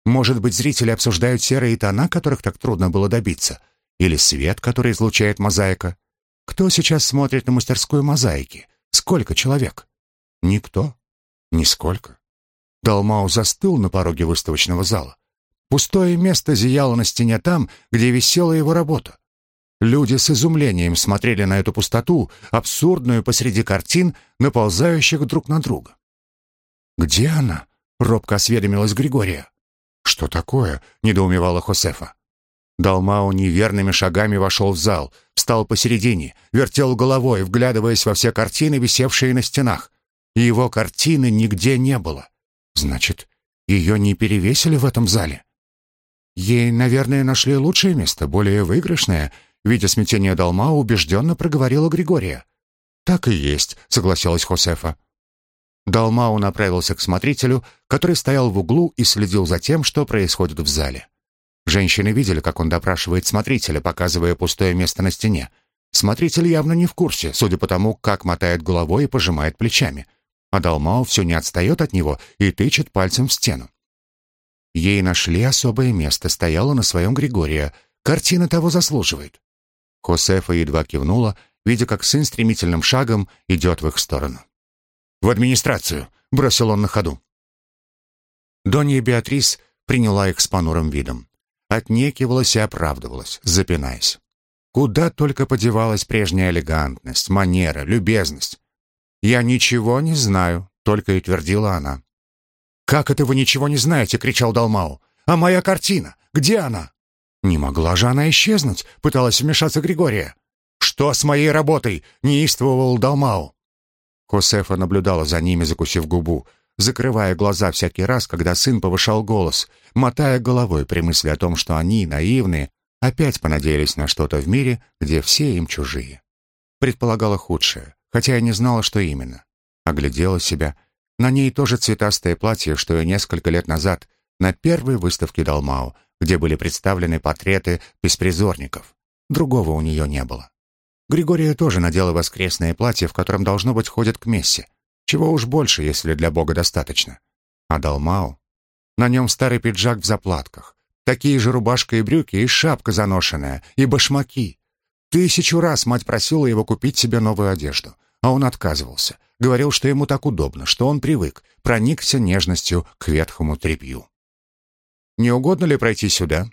Может быть, зрители обсуждают серые тона, которых так трудно было добиться, или свет, который излучает мозаика. Кто сейчас смотрит на мастерскую мозаики? Сколько человек? Никто. Нисколько. Далмау застыл на пороге выставочного зала. Пустое место зияло на стене там, где висела его работа. Люди с изумлением смотрели на эту пустоту, абсурдную посреди картин, наползающих друг на друга. «Где она?» — робко осведомилась Григория. «Что такое?» — недоумевала Хосефа. Далмау неверными шагами вошел в зал, встал посередине, вертел головой, вглядываясь во все картины, висевшие на стенах. Его картины нигде не было. Значит, ее не перевесили в этом зале? Ей, наверное, нашли лучшее место, более выигрышное. Видя смятение Далмау, убежденно проговорила Григория. «Так и есть», — согласилась Хосефа. Далмау направился к смотрителю, который стоял в углу и следил за тем, что происходит в зале. Женщины видели, как он допрашивает смотрителя, показывая пустое место на стене. Смотритель явно не в курсе, судя по тому, как мотает головой и пожимает плечами. А Далмау все не отстает от него и тычет пальцем в стену. Ей нашли особое место, стояла на своем Григория. Картина того заслуживает. Хосефа едва кивнула, видя, как сын стремительным шагом идет в их сторону. «В администрацию!» — бросил он на ходу. Донья Беатрис приняла их с понурым видом отнекивалась и оправдывалась, запинаясь. Куда только подевалась прежняя элегантность, манера, любезность. «Я ничего не знаю», — только и твердила она. «Как это вы ничего не знаете?» — кричал Далмау. «А моя картина? Где она?» «Не могла же она исчезнуть», — пыталась вмешаться Григория. «Что с моей работой?» — неистовывал Далмау. Хосефа наблюдала за ними, закусив губу закрывая глаза всякий раз, когда сын повышал голос, мотая головой при мысли о том, что они, наивные, опять понадеялись на что-то в мире, где все им чужие. Предполагала худшее, хотя и не знала, что именно. Оглядела себя. На ней тоже цветастое платье, что и несколько лет назад, на первой выставке Далмау, где были представлены портреты беспризорников. Другого у нее не было. Григория тоже надела воскресное платье, в котором, должно быть, ходят к мессе. Чего уж больше, если для Бога достаточно. А Далмау? На нем старый пиджак в заплатках, такие же рубашка и брюки, и шапка заношенная, и башмаки. Тысячу раз мать просила его купить себе новую одежду, а он отказывался. Говорил, что ему так удобно, что он привык, проникся нежностью к ветхому тряпью. «Не угодно ли пройти сюда?»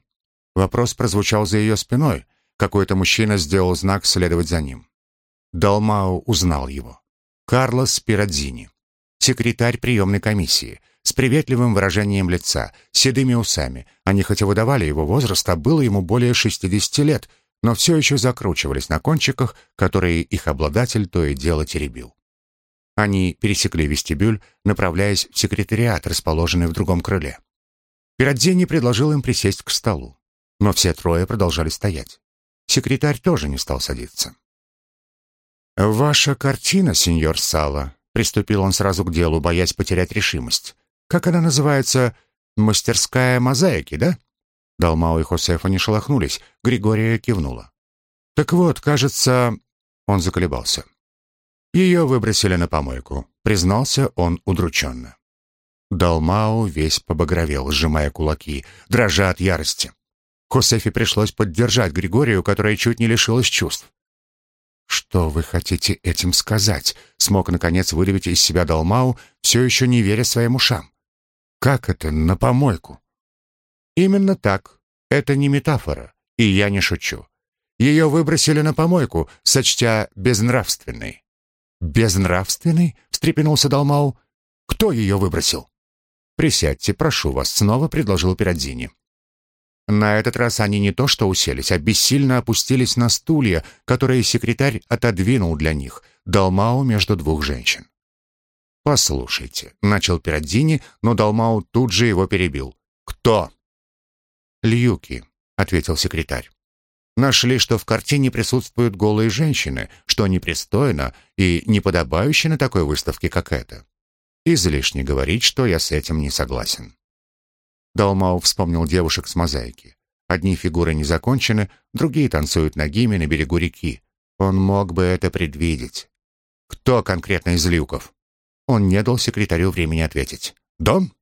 Вопрос прозвучал за ее спиной. Какой-то мужчина сделал знак следовать за ним. Далмау узнал его. Карлос Спирадзини, секретарь приемной комиссии, с приветливым выражением лица, седыми усами. Они хоть и выдавали его возраст, а было ему более 60 лет, но все еще закручивались на кончиках, которые их обладатель то и дело теребил. Они пересекли вестибюль, направляясь в секретариат, расположенный в другом крыле. Пиродзини предложил им присесть к столу, но все трое продолжали стоять. Секретарь тоже не стал садиться. «Ваша картина, сеньор Сала», — приступил он сразу к делу, боясь потерять решимость. «Как она называется? Мастерская мозаики, да?» Далмао и Хосефа не шелохнулись, Григория кивнула. «Так вот, кажется...» Он заколебался. Ее выбросили на помойку, признался он удрученно. Далмао весь побагровел, сжимая кулаки, дрожа от ярости. Хосефе пришлось поддержать Григорию, которая чуть не лишилась чувств. «Что вы хотите этим сказать?» — смог, наконец, выдавить из себя Далмау, все еще не веря своим ушам. «Как это на помойку?» «Именно так. Это не метафора, и я не шучу. Ее выбросили на помойку, сочтя безнравственной. «Безнравственный?» — встрепенулся Далмау. «Кто ее выбросил?» «Присядьте, прошу вас», — снова предложил Пиродзини. На этот раз они не то что уселись, а бессильно опустились на стулья, которые секретарь отодвинул для них, Далмау между двух женщин. «Послушайте», — начал Пиродзини, но Далмау тут же его перебил. «Кто?» «Льюки», — ответил секретарь. Нашли, что в картине присутствуют голые женщины, что непристойно и неподобающе на такой выставке, как эта. Излишне говорить, что я с этим не согласен. Далмау вспомнил девушек с мозаики. Одни фигуры не закончены, другие танцуют ногими на берегу реки. Он мог бы это предвидеть. Кто конкретно из люков? Он не дал секретарю времени ответить. Дон?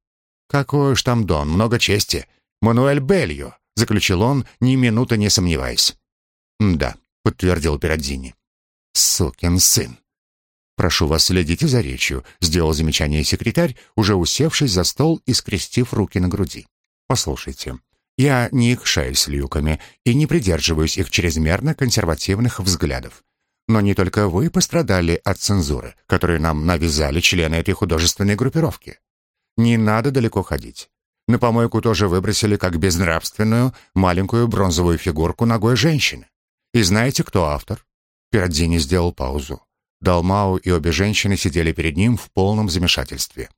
Какой уж там Дон, много чести. Мануэль Бельо заключил он, ни минуты не сомневаясь. «Да», — подтвердил Пиродзини. «Сукин сын». «Прошу вас, следите за речью», — сделал замечание секретарь, уже усевшись за стол и скрестив руки на груди. «Послушайте, я не икшаюсь люками и не придерживаюсь их чрезмерно консервативных взглядов. Но не только вы пострадали от цензуры, которую нам навязали члены этой художественной группировки. Не надо далеко ходить. На помойку тоже выбросили как безнравственную маленькую бронзовую фигурку ногой женщины. И знаете, кто автор? Пиродзини сделал паузу. Далмау и обе женщины сидели перед ним в полном замешательстве.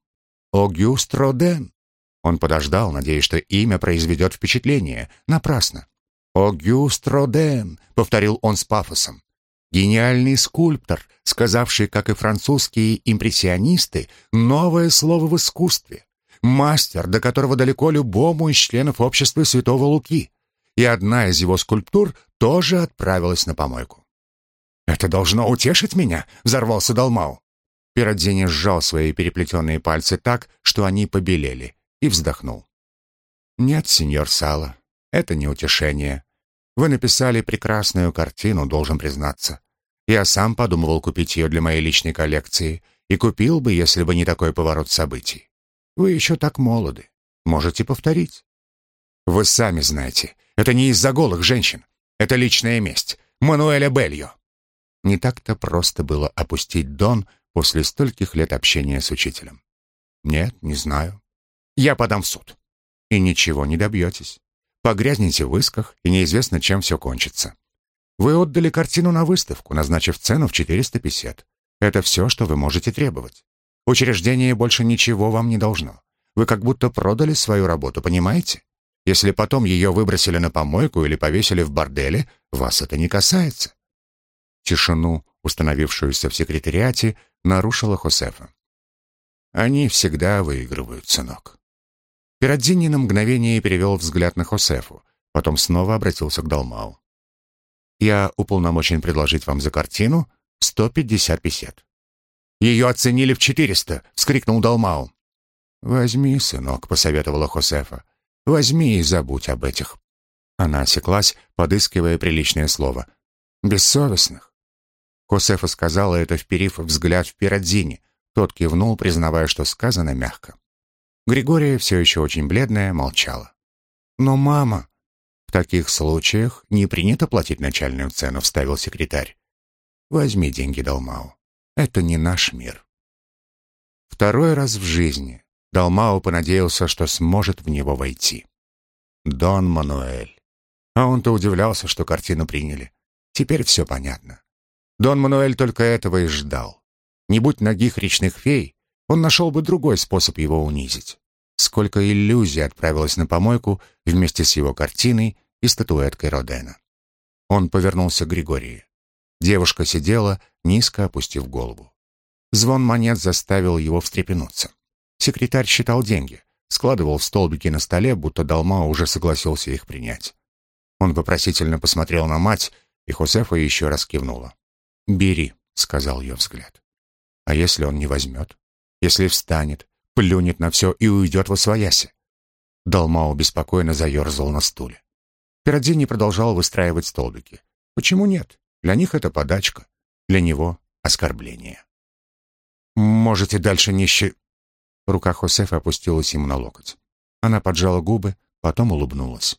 «Огюст Роден!» Он подождал, надеясь, что имя произведет впечатление. Напрасно. «Огюст Роден!» — повторил он с пафосом. Гениальный скульптор, сказавший, как и французские импрессионисты, новое слово в искусстве мастер, до которого далеко любому из членов общества Святого Луки, и одна из его скульптур тоже отправилась на помойку. «Это должно утешить меня!» — взорвался Далмау. Пиродзини сжал свои переплетенные пальцы так, что они побелели, и вздохнул. «Нет, сеньор Сало, это не утешение. Вы написали прекрасную картину, должен признаться. Я сам подумывал купить ее для моей личной коллекции, и купил бы, если бы не такой поворот событий. Вы еще так молоды. Можете повторить. Вы сами знаете, это не из-за голых женщин. Это личная месть. Мануэля Бельо. Не так-то просто было опустить Дон после стольких лет общения с учителем. Нет, не знаю. Я подам в суд. И ничего не добьетесь. Погрязнете в исках, и неизвестно, чем все кончится. Вы отдали картину на выставку, назначив цену в 450. Это все, что вы можете требовать. Учреждение больше ничего вам не должно. Вы как будто продали свою работу, понимаете? Если потом ее выбросили на помойку или повесили в борделе, вас это не касается. Тишину, установившуюся в секретариате, нарушила Хосефа. Они всегда выигрывают, сынок. Пиродзини на мгновение перевел взгляд на Хосефу, потом снова обратился к Далмау. «Я уполномочен предложить вам за картину 150 песет. Ее оценили в четыреста!» — вскрикнул Далмау. «Возьми, сынок», — посоветовала Хосефа. «Возьми и забудь об этих». Она осеклась, подыскивая приличное слово. «Бессовестных». Хосефа сказала это, вперив взгляд в Пиродзине. Тот кивнул, признавая, что сказано мягко. Григория, все еще очень бледная, молчала. «Но мама...» «В таких случаях не принято платить начальную цену», — вставил секретарь. «Возьми деньги, Далмау. Это не наш мир. Второй раз в жизни Далмао понадеялся, что сможет в него войти. Дон Мануэль. А он-то удивлялся, что картину приняли. Теперь все понятно. Дон Мануэль только этого и ждал. Не будь ногих речных фей, он нашел бы другой способ его унизить. Сколько иллюзий отправилось на помойку вместе с его картиной и статуэткой Родена. Он повернулся к Григории. Девушка сидела, низко опустив голову. Звон монет заставил его встрепенуться. Секретарь считал деньги, складывал в столбики на столе, будто Далма уже согласился их принять. Он вопросительно посмотрел на мать, и Хосефа еще раз кивнула. «Бери», — сказал ее взгляд. «А если он не возьмет? Если встанет, плюнет на все и уйдет во свояси?» Далмао беспокойно заерзал на стуле. Пиродзини продолжал выстраивать столбики. «Почему нет? Для них это подачка, для него — оскорбление». «Можете дальше не щи...» Рука Хосефа опустилась ему на локоть. Она поджала губы, потом улыбнулась.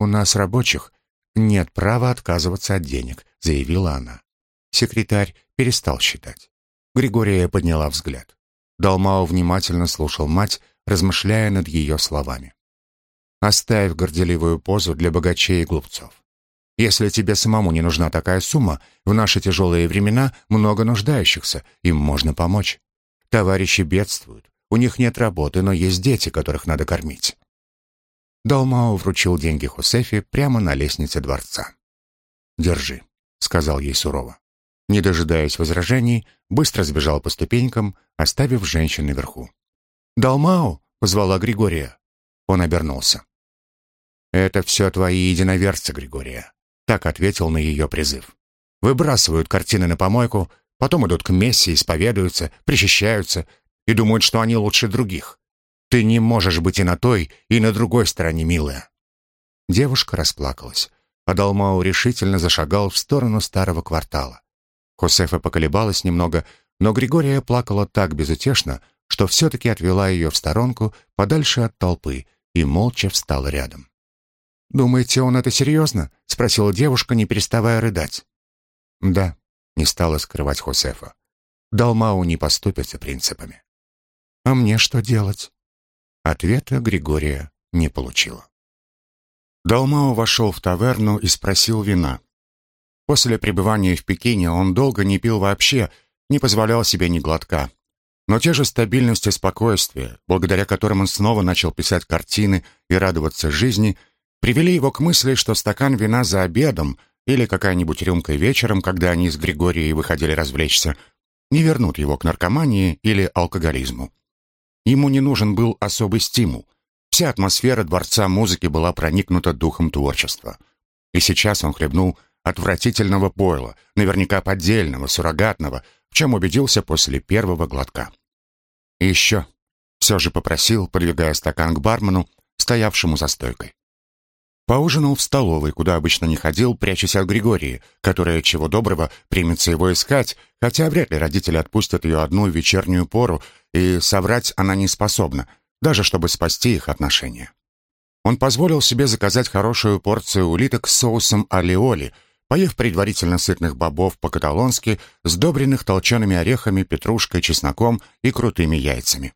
«У нас, рабочих, нет права отказываться от денег», — заявила она. Секретарь перестал считать. Григория подняла взгляд. Далмао внимательно слушал мать, размышляя над ее словами. «Оставь горделивую позу для богачей и глупцов. Если тебе самому не нужна такая сумма, в наши тяжелые времена много нуждающихся, им можно помочь. Товарищи бедствуют, у них нет работы, но есть дети, которых надо кормить». Далмао вручил деньги Хусефе прямо на лестнице дворца. «Держи», — сказал ей сурово. Не дожидаясь возражений, быстро сбежал по ступенькам, оставив женщин наверху. «Далмао!» — позвала Григория. Он обернулся. «Это все твои единоверцы, Григория», — так ответил на ее призыв. «Выбрасывают картины на помойку, потом идут к мессе, исповедуются, причащаются и думают, что они лучше других. Ты не можешь быть и на той, и на другой стороне, милая». Девушка расплакалась, а Далмау решительно зашагал в сторону старого квартала. Хосефа поколебалась немного, но Григория плакала так безутешно, что все-таки отвела ее в сторонку, подальше от толпы, и молча встала рядом. «Думаете, он это серьезно?» — спросила девушка, не переставая рыдать. «Да», — не стала скрывать Хосефа. «Далмау не поступится принципами». «А мне что делать?» Ответа Григория не получила. Далмао вошел в таверну и спросил вина. После пребывания в Пекине он долго не пил вообще, не позволял себе ни глотка. Но те же стабильность и спокойствие, благодаря которым он снова начал писать картины и радоваться жизни, привели его к мысли, что стакан вина за обедом или какая-нибудь рюмка вечером, когда они с Григорией выходили развлечься, не вернут его к наркомании или алкоголизму. Ему не нужен был особый стимул. Вся атмосфера дворца музыки была проникнута духом творчества. И сейчас он хлебнул отвратительного пойла, наверняка поддельного, суррогатного, в чем убедился после первого глотка. И еще все же попросил, подвигая стакан к бармену, стоявшему за стойкой. Поужинал в столовой, куда обычно не ходил, прячась от Григории, которая, чего доброго, примется его искать, хотя вряд ли родители отпустят ее одну вечернюю пору, и соврать она не способна, даже чтобы спасти их отношения. Он позволил себе заказать хорошую порцию улиток с соусом алиоли, поев предварительно сытных бобов по-каталонски, сдобренных толчеными орехами, петрушкой, чесноком и крутыми яйцами.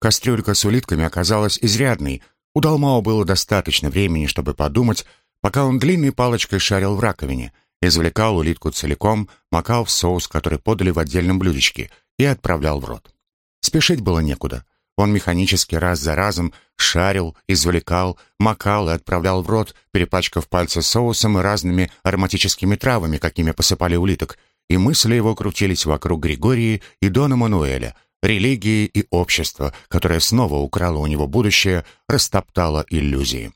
Кастрюлька с улитками оказалась изрядной — у Далмао было достаточно времени, чтобы подумать, пока он длинной палочкой шарил в раковине, извлекал улитку целиком, макал в соус, который подали в отдельном блюдечке, и отправлял в рот. Спешить было некуда. Он механически раз за разом шарил, извлекал, макал и отправлял в рот, перепачкав пальцы соусом и разными ароматическими травами, какими посыпали улиток, и мысли его крутились вокруг Григории и Дона Мануэля — религии и общества, которое снова украло у него будущее, растоптало иллюзии.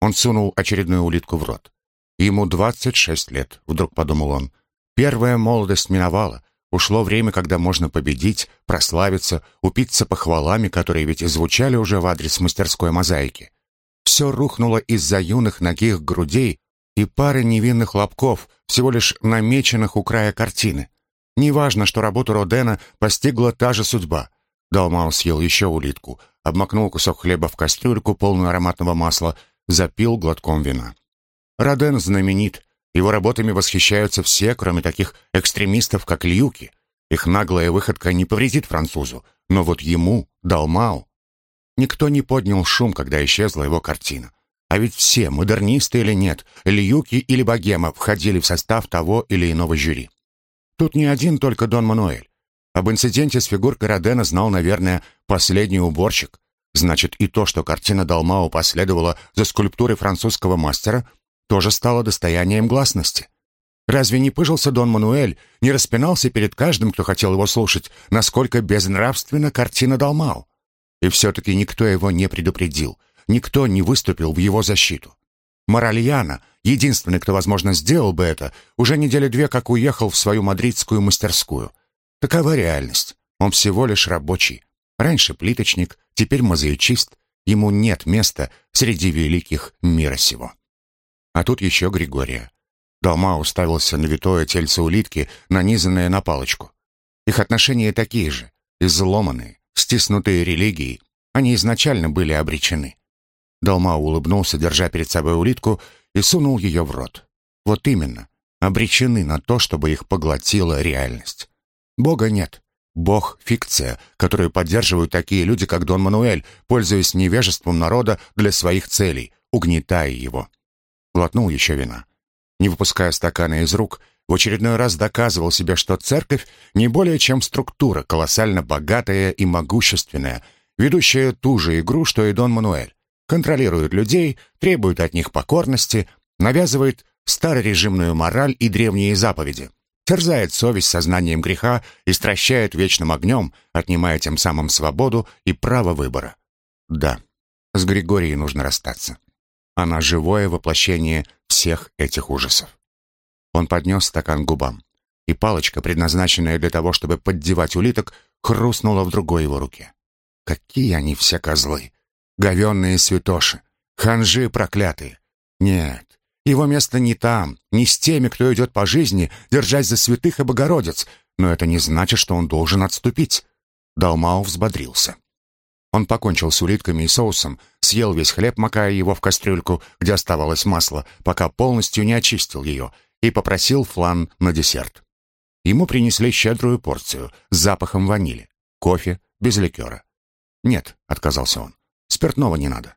Он сунул очередную улитку в рот. Ему 26 лет, вдруг подумал он. Первая молодость миновала. Ушло время, когда можно победить, прославиться, упиться похвалами, которые ведь звучали уже в адрес мастерской мозаики. Все рухнуло из-за юных ногих грудей и пары невинных лобков, всего лишь намеченных у края картины. Неважно, что работу Родена постигла та же судьба. Далмаус съел еще улитку, обмакнул кусок хлеба в кастрюльку, полную ароматного масла, запил глотком вина. Роден знаменит. Его работами восхищаются все, кроме таких экстремистов, как Льюки. Их наглая выходка не повредит французу, но вот ему, Далмау... Никто не поднял шум, когда исчезла его картина. А ведь все, модернисты или нет, Льюки или Богема, входили в состав того или иного жюри. Тут не один только Дон Мануэль. Об инциденте с фигуркой Родена знал, наверное, последний уборщик. Значит, и то, что картина Далмау последовала за скульптурой французского мастера, тоже стало достоянием гласности. Разве не пыжился Дон Мануэль, не распинался перед каждым, кто хотел его слушать, насколько безнравственна картина Далмау? И все-таки никто его не предупредил, никто не выступил в его защиту. Моральяна, единственный, кто, возможно, сделал бы это, уже недели две как уехал в свою мадридскую мастерскую. Такова реальность. Он всего лишь рабочий. Раньше плиточник, теперь мозаичист. Ему нет места среди великих мира сего. А тут еще Григория. Дома уставился на витое тельце улитки, нанизанное на палочку. Их отношения такие же, изломанные, стиснутые религией. Они изначально были обречены. Долма улыбнулся, держа перед собой улитку, и сунул ее в рот. Вот именно, обречены на то, чтобы их поглотила реальность. Бога нет. Бог — фикция, которую поддерживают такие люди, как Дон Мануэль, пользуясь невежеством народа для своих целей, угнетая его. Глотнул еще вина не выпуская стакана из рук, в очередной раз доказывал себе, что церковь не более чем структура, колоссально богатая и могущественная, ведущая ту же игру, что и Дон Мануэль. Контролирует людей, требует от них покорности, навязывает старорежимную мораль и древние заповеди, терзает совесть сознанием греха и стращает вечным огнем, отнимая тем самым свободу и право выбора. Да, с Григорией нужно расстаться. Она живое воплощение всех этих ужасов. Он поднес стакан к губам, и палочка, предназначенная для того, чтобы поддевать улиток, хрустнула в другой его руке. Какие они все козлы! Говенные святоши! Ханжи проклятые! Нет, его место не там, не с теми, кто идет по жизни, держась за святых и богородиц, но это не значит, что он должен отступить. Далмау взбодрился. Он покончил с улитками и соусом, съел весь хлеб, макая его в кастрюльку, где оставалось масло, пока полностью не очистил ее, и попросил флан на десерт. Ему принесли щедрую порцию с запахом ванили, кофе без ликера. «Нет», — отказался он, — «спиртного не надо.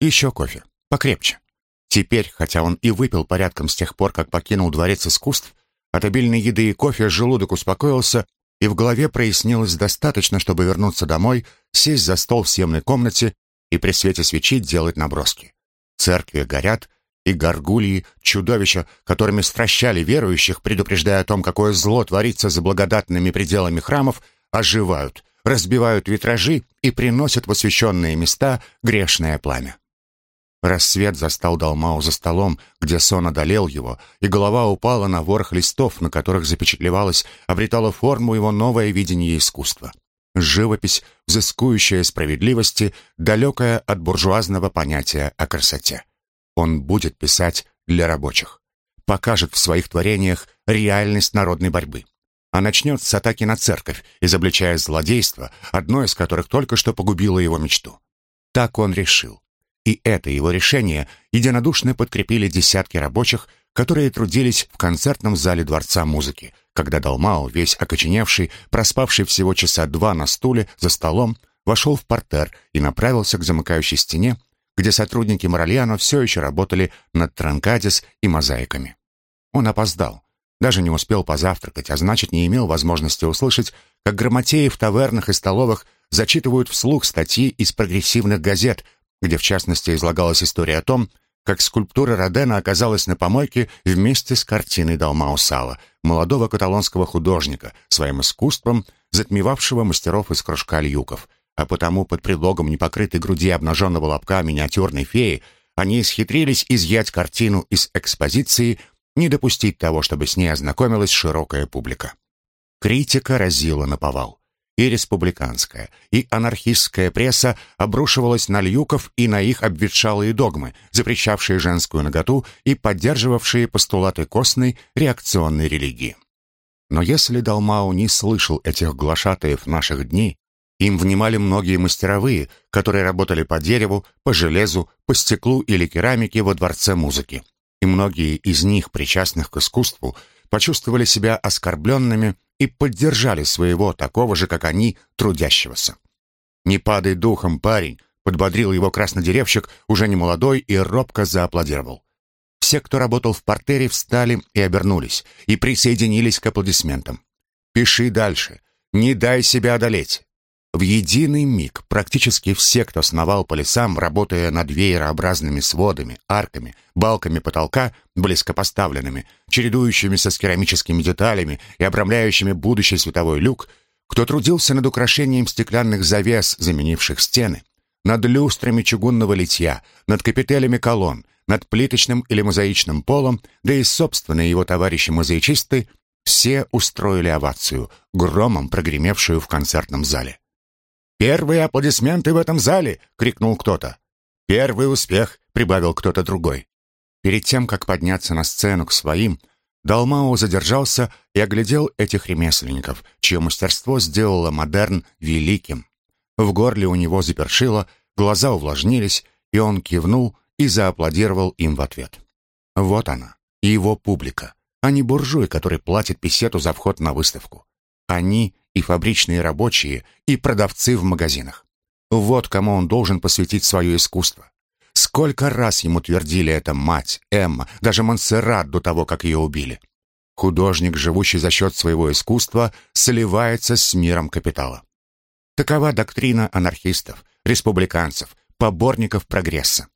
Еще кофе, покрепче». Теперь, хотя он и выпил порядком с тех пор, как покинул дворец искусств, от обильной еды и кофе желудок успокоился и в голове прояснилось достаточно, чтобы вернуться домой, сесть за стол в съемной комнате и при свете свечи делать наброски. Церкви горят, и горгульи, чудовища, которыми стращали верующих, предупреждая о том, какое зло творится за благодатными пределами храмов, оживают, разбивают витражи и приносят в освященные места грешное пламя. Рассвет застал Далмау за столом, где сон одолел его, и голова упала на ворох листов, на которых запечатлевалось, обретало форму его новое видение искусства. Живопись, взыскующая справедливости, далекая от буржуазного понятия о красоте. Он будет писать для рабочих. Покажет в своих творениях реальность народной борьбы. А начнет с атаки на церковь, изобличая злодейство, одно из которых только что погубило его мечту. Так он решил. И это его решение единодушно подкрепили десятки рабочих, которые трудились в концертном зале Дворца музыки, когда Далмао, весь окоченевший, проспавший всего часа два на стуле за столом, вошел в портер и направился к замыкающей стене, где сотрудники Моральяно все еще работали над транкадис и мозаиками. Он опоздал, даже не успел позавтракать, а значит, не имел возможности услышать, как грамотеи в тавернах и столовых зачитывают вслух статьи из прогрессивных газет, где в частности излагалась история о том, как скульптура Родена оказалась на помойке вместе с картиной Далмау Сала, молодого каталонского художника, своим искусством затмевавшего мастеров из кружка Льюков, а потому под предлогом непокрытой груди обнаженного лобка миниатюрной феи они исхитрились изъять картину из экспозиции, не допустить того, чтобы с ней ознакомилась широкая публика. Критика разила на повал и республиканская, и анархистская пресса обрушивалась на Льюков и на их обветшалые догмы, запрещавшие женскую наготу и поддерживавшие постулаты костной реакционной религии. Но если Далмау не слышал этих глашатаев наших дней, им внимали многие мастеровые, которые работали по дереву, по железу, по стеклу или керамике во дворце музыки. И многие из них, причастных к искусству, почувствовали себя оскорбленными и поддержали своего, такого же, как они, трудящегося. «Не падай духом, парень!» — подбодрил его краснодеревщик, уже не молодой, и робко зааплодировал. Все, кто работал в портере, встали и обернулись, и присоединились к аплодисментам. «Пиши дальше. Не дай себя одолеть. В единый миг практически все, кто сновал по лесам, работая над веерообразными сводами, арками, балками потолка, близко поставленными, чередующимися с керамическими деталями и обрамляющими будущий световой люк, кто трудился над украшением стеклянных завес, заменивших стены, над люстрами чугунного литья, над капителями колонн, над плиточным или мозаичным полом, да и собственные его товарищи-мозаичисты, все устроили овацию, громом прогремевшую в концертном зале. «Первые аплодисменты в этом зале!» — крикнул кто-то. «Первый успех!» — прибавил кто-то другой. Перед тем, как подняться на сцену к своим, Далмао задержался и оглядел этих ремесленников, чье мастерство сделало модерн великим. В горле у него запершило, глаза увлажнились, и он кивнул и зааплодировал им в ответ. Вот она, его публика, а не буржуй, который платит песету за вход на выставку. Они и фабричные рабочие, и продавцы в магазинах. Вот кому он должен посвятить свое искусство. Сколько раз ему твердили это мать, Эмма, даже Монсеррат до того, как ее убили. Художник, живущий за счет своего искусства, сливается с миром капитала. Такова доктрина анархистов, республиканцев, поборников прогресса.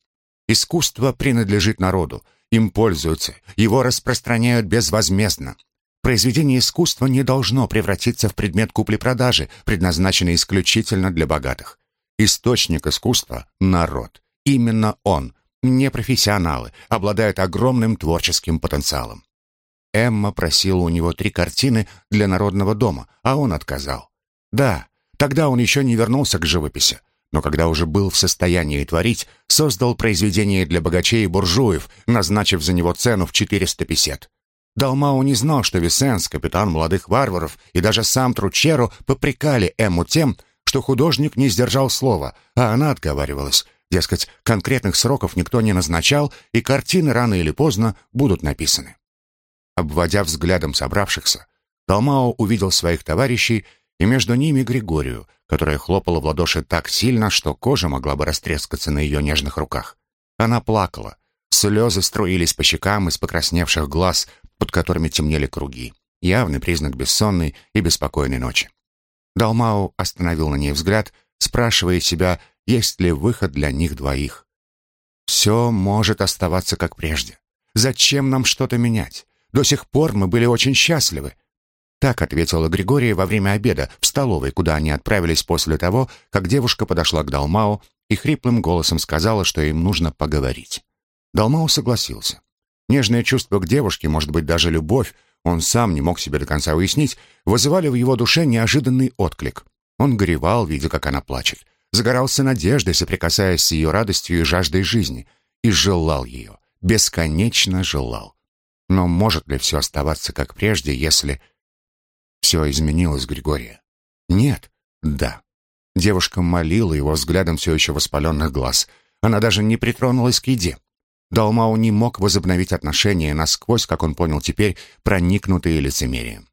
Искусство принадлежит народу, им пользуются, его распространяют безвозмездно, Произведение искусства не должно превратиться в предмет купли-продажи, предназначенный исключительно для богатых. Источник искусства — народ. Именно он, не профессионалы, обладает огромным творческим потенциалом. Эмма просила у него три картины для Народного дома, а он отказал. Да, тогда он еще не вернулся к живописи, но когда уже был в состоянии творить, создал произведение для богачей и буржуев, назначив за него цену в 400 песет. Далмау не знал, что Висенс, капитан молодых варваров, и даже сам Тручеро попрекали Эмму тем, что художник не сдержал слова, а она отговаривалась. Дескать, конкретных сроков никто не назначал, и картины рано или поздно будут написаны. Обводя взглядом собравшихся, Далмао увидел своих товарищей и между ними Григорию, которая хлопала в ладоши так сильно, что кожа могла бы растрескаться на ее нежных руках. Она плакала. Слезы струились по щекам из покрасневших глаз, под которыми темнели круги. Явный признак бессонной и беспокойной ночи. Далмау остановил на ней взгляд, спрашивая себя, есть ли выход для них двоих. «Все может оставаться как прежде. Зачем нам что-то менять? До сих пор мы были очень счастливы». Так ответила Григория во время обеда в столовой, куда они отправились после того, как девушка подошла к Далмау и хриплым голосом сказала, что им нужно поговорить. Далмау согласился. Нежное чувство к девушке, может быть, даже любовь, он сам не мог себе до конца уяснить, вызывали в его душе неожиданный отклик. Он горевал, видя, как она плачет, загорался надеждой, соприкасаясь с ее радостью и жаждой жизни, и желал ее, бесконечно желал. Но может ли все оставаться как прежде, если... Все изменилось, Григория. Нет, да. Девушка молила его взглядом все еще воспаленных глаз. Она даже не притронулась к еде. Далмау не мог возобновить отношения насквозь, как он понял теперь, проникнутые лицемерием.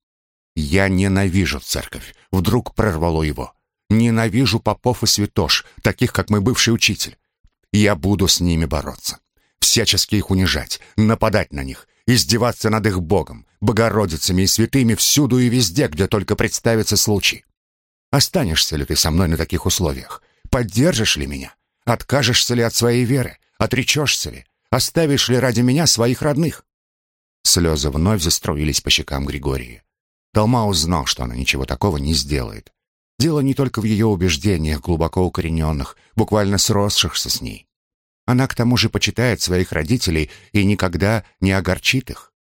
«Я ненавижу церковь», — вдруг прорвало его. «Ненавижу попов и святош, таких, как мой бывший учитель. Я буду с ними бороться, всячески их унижать, нападать на них, издеваться над их Богом, Богородицами и святыми всюду и везде, где только представится случай. Останешься ли ты со мной на таких условиях? Поддержишь ли меня? Откажешься ли от своей веры? Отречешься ли? Оставишь ли ради меня своих родных?» Слезы вновь застроились по щекам Григории. Талмау знал, что она ничего такого не сделает. Дело не только в ее убеждениях, глубоко укорененных, буквально сросшихся с ней. Она к тому же почитает своих родителей и никогда не огорчит их.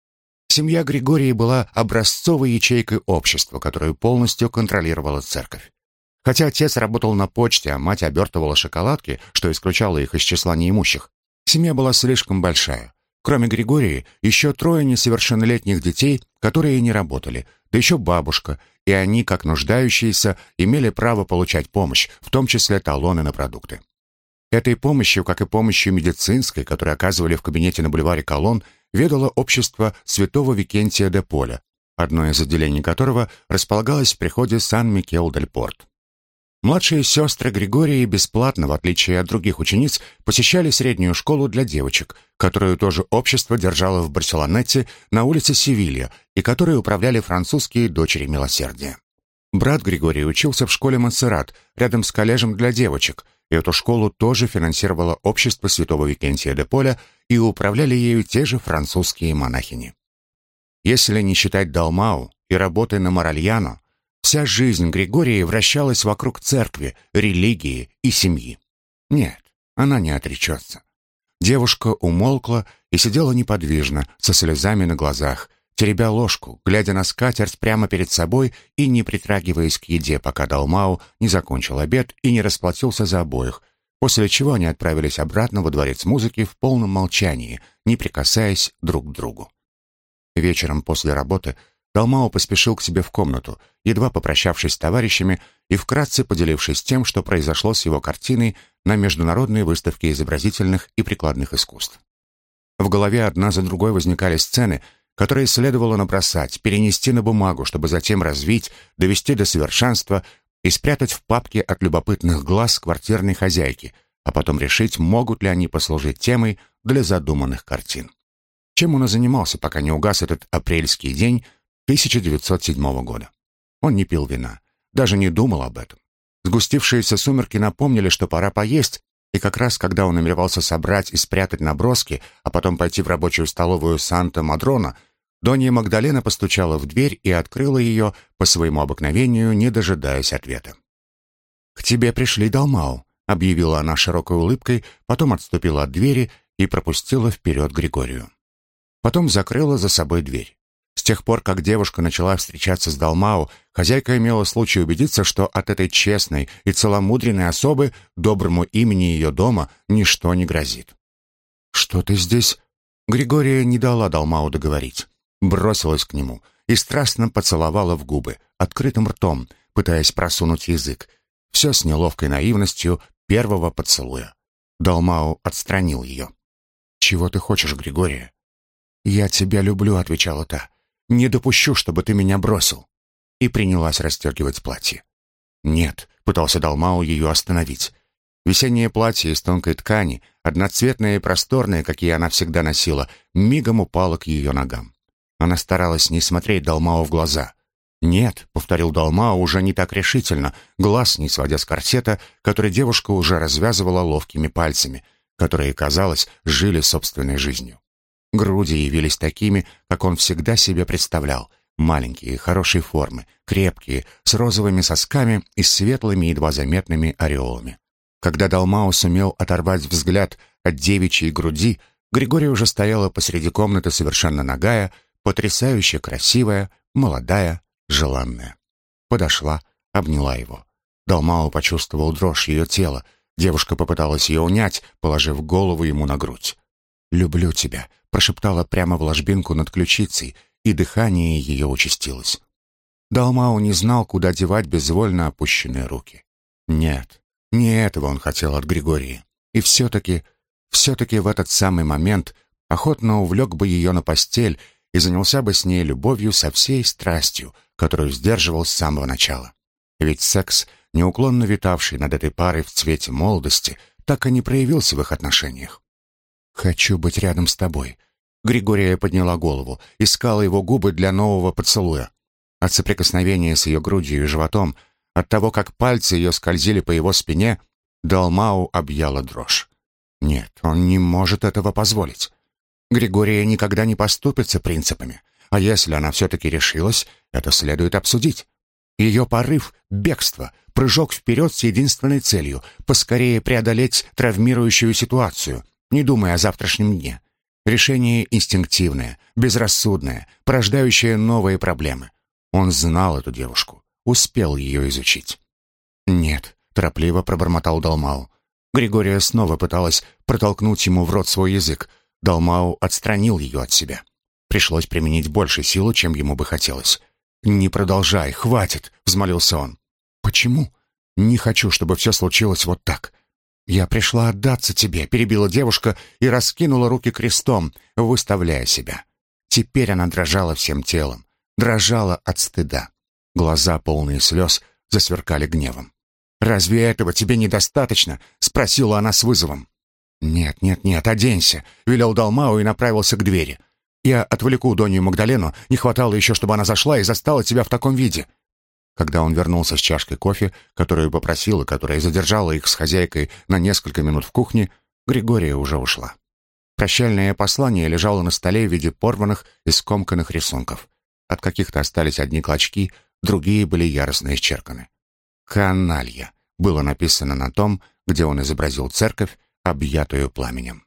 Семья Григории была образцовой ячейкой общества, которую полностью контролировала церковь. Хотя отец работал на почте, а мать обертывала шоколадки, что исключало их из числа неимущих, Семья была слишком большая. Кроме Григории, еще трое несовершеннолетних детей, которые не работали, да еще бабушка, и они, как нуждающиеся, имели право получать помощь, в том числе талоны на продукты. Этой помощью, как и помощью медицинской, которую оказывали в кабинете на бульваре Колон, ведало общество святого Викентия де Поля, одно из отделений которого располагалось в приходе Сан-Микел-дель-Порт. Младшие сестры Григории бесплатно, в отличие от других учениц, посещали среднюю школу для девочек, которую тоже общество держало в Барселонете на улице Севилья и которой управляли французские дочери милосердия. Брат Григорий учился в школе Монсеррат, рядом с коллежем для девочек, и эту школу тоже финансировало общество святого Викентия де Поля и управляли ею те же французские монахини. Если не считать Далмау и работы на Моральяно, Вся жизнь Григории вращалась вокруг церкви, религии и семьи. Нет, она не отречется. Девушка умолкла и сидела неподвижно, со слезами на глазах, теребя ложку, глядя на скатерть прямо перед собой и не притрагиваясь к еде, пока Далмау не закончил обед и не расплатился за обоих, после чего они отправились обратно во дворец музыки в полном молчании, не прикасаясь друг к другу. Вечером после работы Далмао поспешил к себе в комнату, едва попрощавшись с товарищами и вкратце поделившись тем, что произошло с его картиной на международной выставке изобразительных и прикладных искусств. В голове одна за другой возникали сцены, которые следовало набросать, перенести на бумагу, чтобы затем развить, довести до совершенства и спрятать в папке от любопытных глаз квартирной хозяйки, а потом решить, могут ли они послужить темой для задуманных картин. Чем он и занимался, пока не угас этот апрельский день, 1907 года. Он не пил вина, даже не думал об этом. Сгустившиеся сумерки напомнили, что пора поесть, и как раз когда он намеревался собрать и спрятать наброски, а потом пойти в рабочую столовую Санта-Мадрона, Донья Магдалена постучала в дверь и открыла ее по своему обыкновению, не дожидаясь ответа. «К тебе пришли Далмау», — объявила она широкой улыбкой, потом отступила от двери и пропустила вперед Григорию. Потом закрыла за собой дверь. С тех пор, как девушка начала встречаться с Далмау, хозяйка имела случай убедиться, что от этой честной и целомудренной особы доброму имени ее дома ничто не грозит. «Что ты здесь?» Григория не дала Далмау договорить. Бросилась к нему и страстно поцеловала в губы, открытым ртом, пытаясь просунуть язык. Все с неловкой наивностью первого поцелуя. Далмау отстранил ее. «Чего ты хочешь, Григория?» «Я тебя люблю», — отвечала та. Не допущу, чтобы ты меня бросил». И принялась расстегивать платье. «Нет», — пытался Далмау ее остановить. Весеннее платье из тонкой ткани, одноцветное и просторное, какие она всегда носила, мигом упало к ее ногам. Она старалась не смотреть Далмау в глаза. «Нет», — повторил Далмау уже не так решительно, глаз не сводя с корсета, который девушка уже развязывала ловкими пальцами, которые, казалось, жили собственной жизнью. Груди явились такими, как он всегда себе представлял. Маленькие, хорошей формы, крепкие, с розовыми сосками и светлыми, едва заметными ореолами. Когда Далмау сумел оторвать взгляд от девичьей груди, Григория уже стояла посреди комнаты совершенно нагая, потрясающе красивая, молодая, желанная. Подошла, обняла его. Далмау почувствовал дрожь ее тела. Девушка попыталась ее унять, положив голову ему на грудь. «Люблю тебя», — прошептала прямо в ложбинку над ключицей, и дыхание ее участилось. Далмау не знал, куда девать безвольно опущенные руки. Нет, не этого он хотел от Григории. И все-таки, все-таки в этот самый момент охотно увлек бы ее на постель и занялся бы с ней любовью со всей страстью, которую сдерживал с самого начала. Ведь секс, неуклонно витавший над этой парой в цвете молодости, так и не проявился в их отношениях. «Хочу быть рядом с тобой». Григория подняла голову, искала его губы для нового поцелуя. От соприкосновения с ее грудью и животом, от того, как пальцы ее скользили по его спине, Далмау объяла дрожь. Нет, он не может этого позволить. Григория никогда не поступится принципами, а если она все-таки решилась, это следует обсудить. Ее порыв — бегство, прыжок вперед с единственной целью — поскорее преодолеть травмирующую ситуацию, не думая о завтрашнем дне. Решение инстинктивное, безрассудное, порождающее новые проблемы. Он знал эту девушку, успел ее изучить. «Нет», — торопливо пробормотал Далмау. Григория снова пыталась протолкнуть ему в рот свой язык. Далмау отстранил ее от себя. Пришлось применить больше силы, чем ему бы хотелось. «Не продолжай, хватит!» — взмолился он. «Почему?» «Не хочу, чтобы все случилось вот так. «Я пришла отдаться тебе», — перебила девушка и раскинула руки крестом, выставляя себя. Теперь она дрожала всем телом, дрожала от стыда. Глаза, полные слез, засверкали гневом. «Разве этого тебе недостаточно?» — спросила она с вызовом. «Нет, нет, нет, оденься», — велел Далмау и направился к двери. «Я отвлеку Донью Магдалену, не хватало еще, чтобы она зашла и застала тебя в таком виде». Когда он вернулся с чашкой кофе, которую попросил и которая задержала их с хозяйкой на несколько минут в кухне, Григория уже ушла. Прощальное послание лежало на столе в виде порванных и скомканных рисунков. От каких-то остались одни клочки, другие были яростно исчерканы. «Каналья» было написано на том, где он изобразил церковь, объятую пламенем.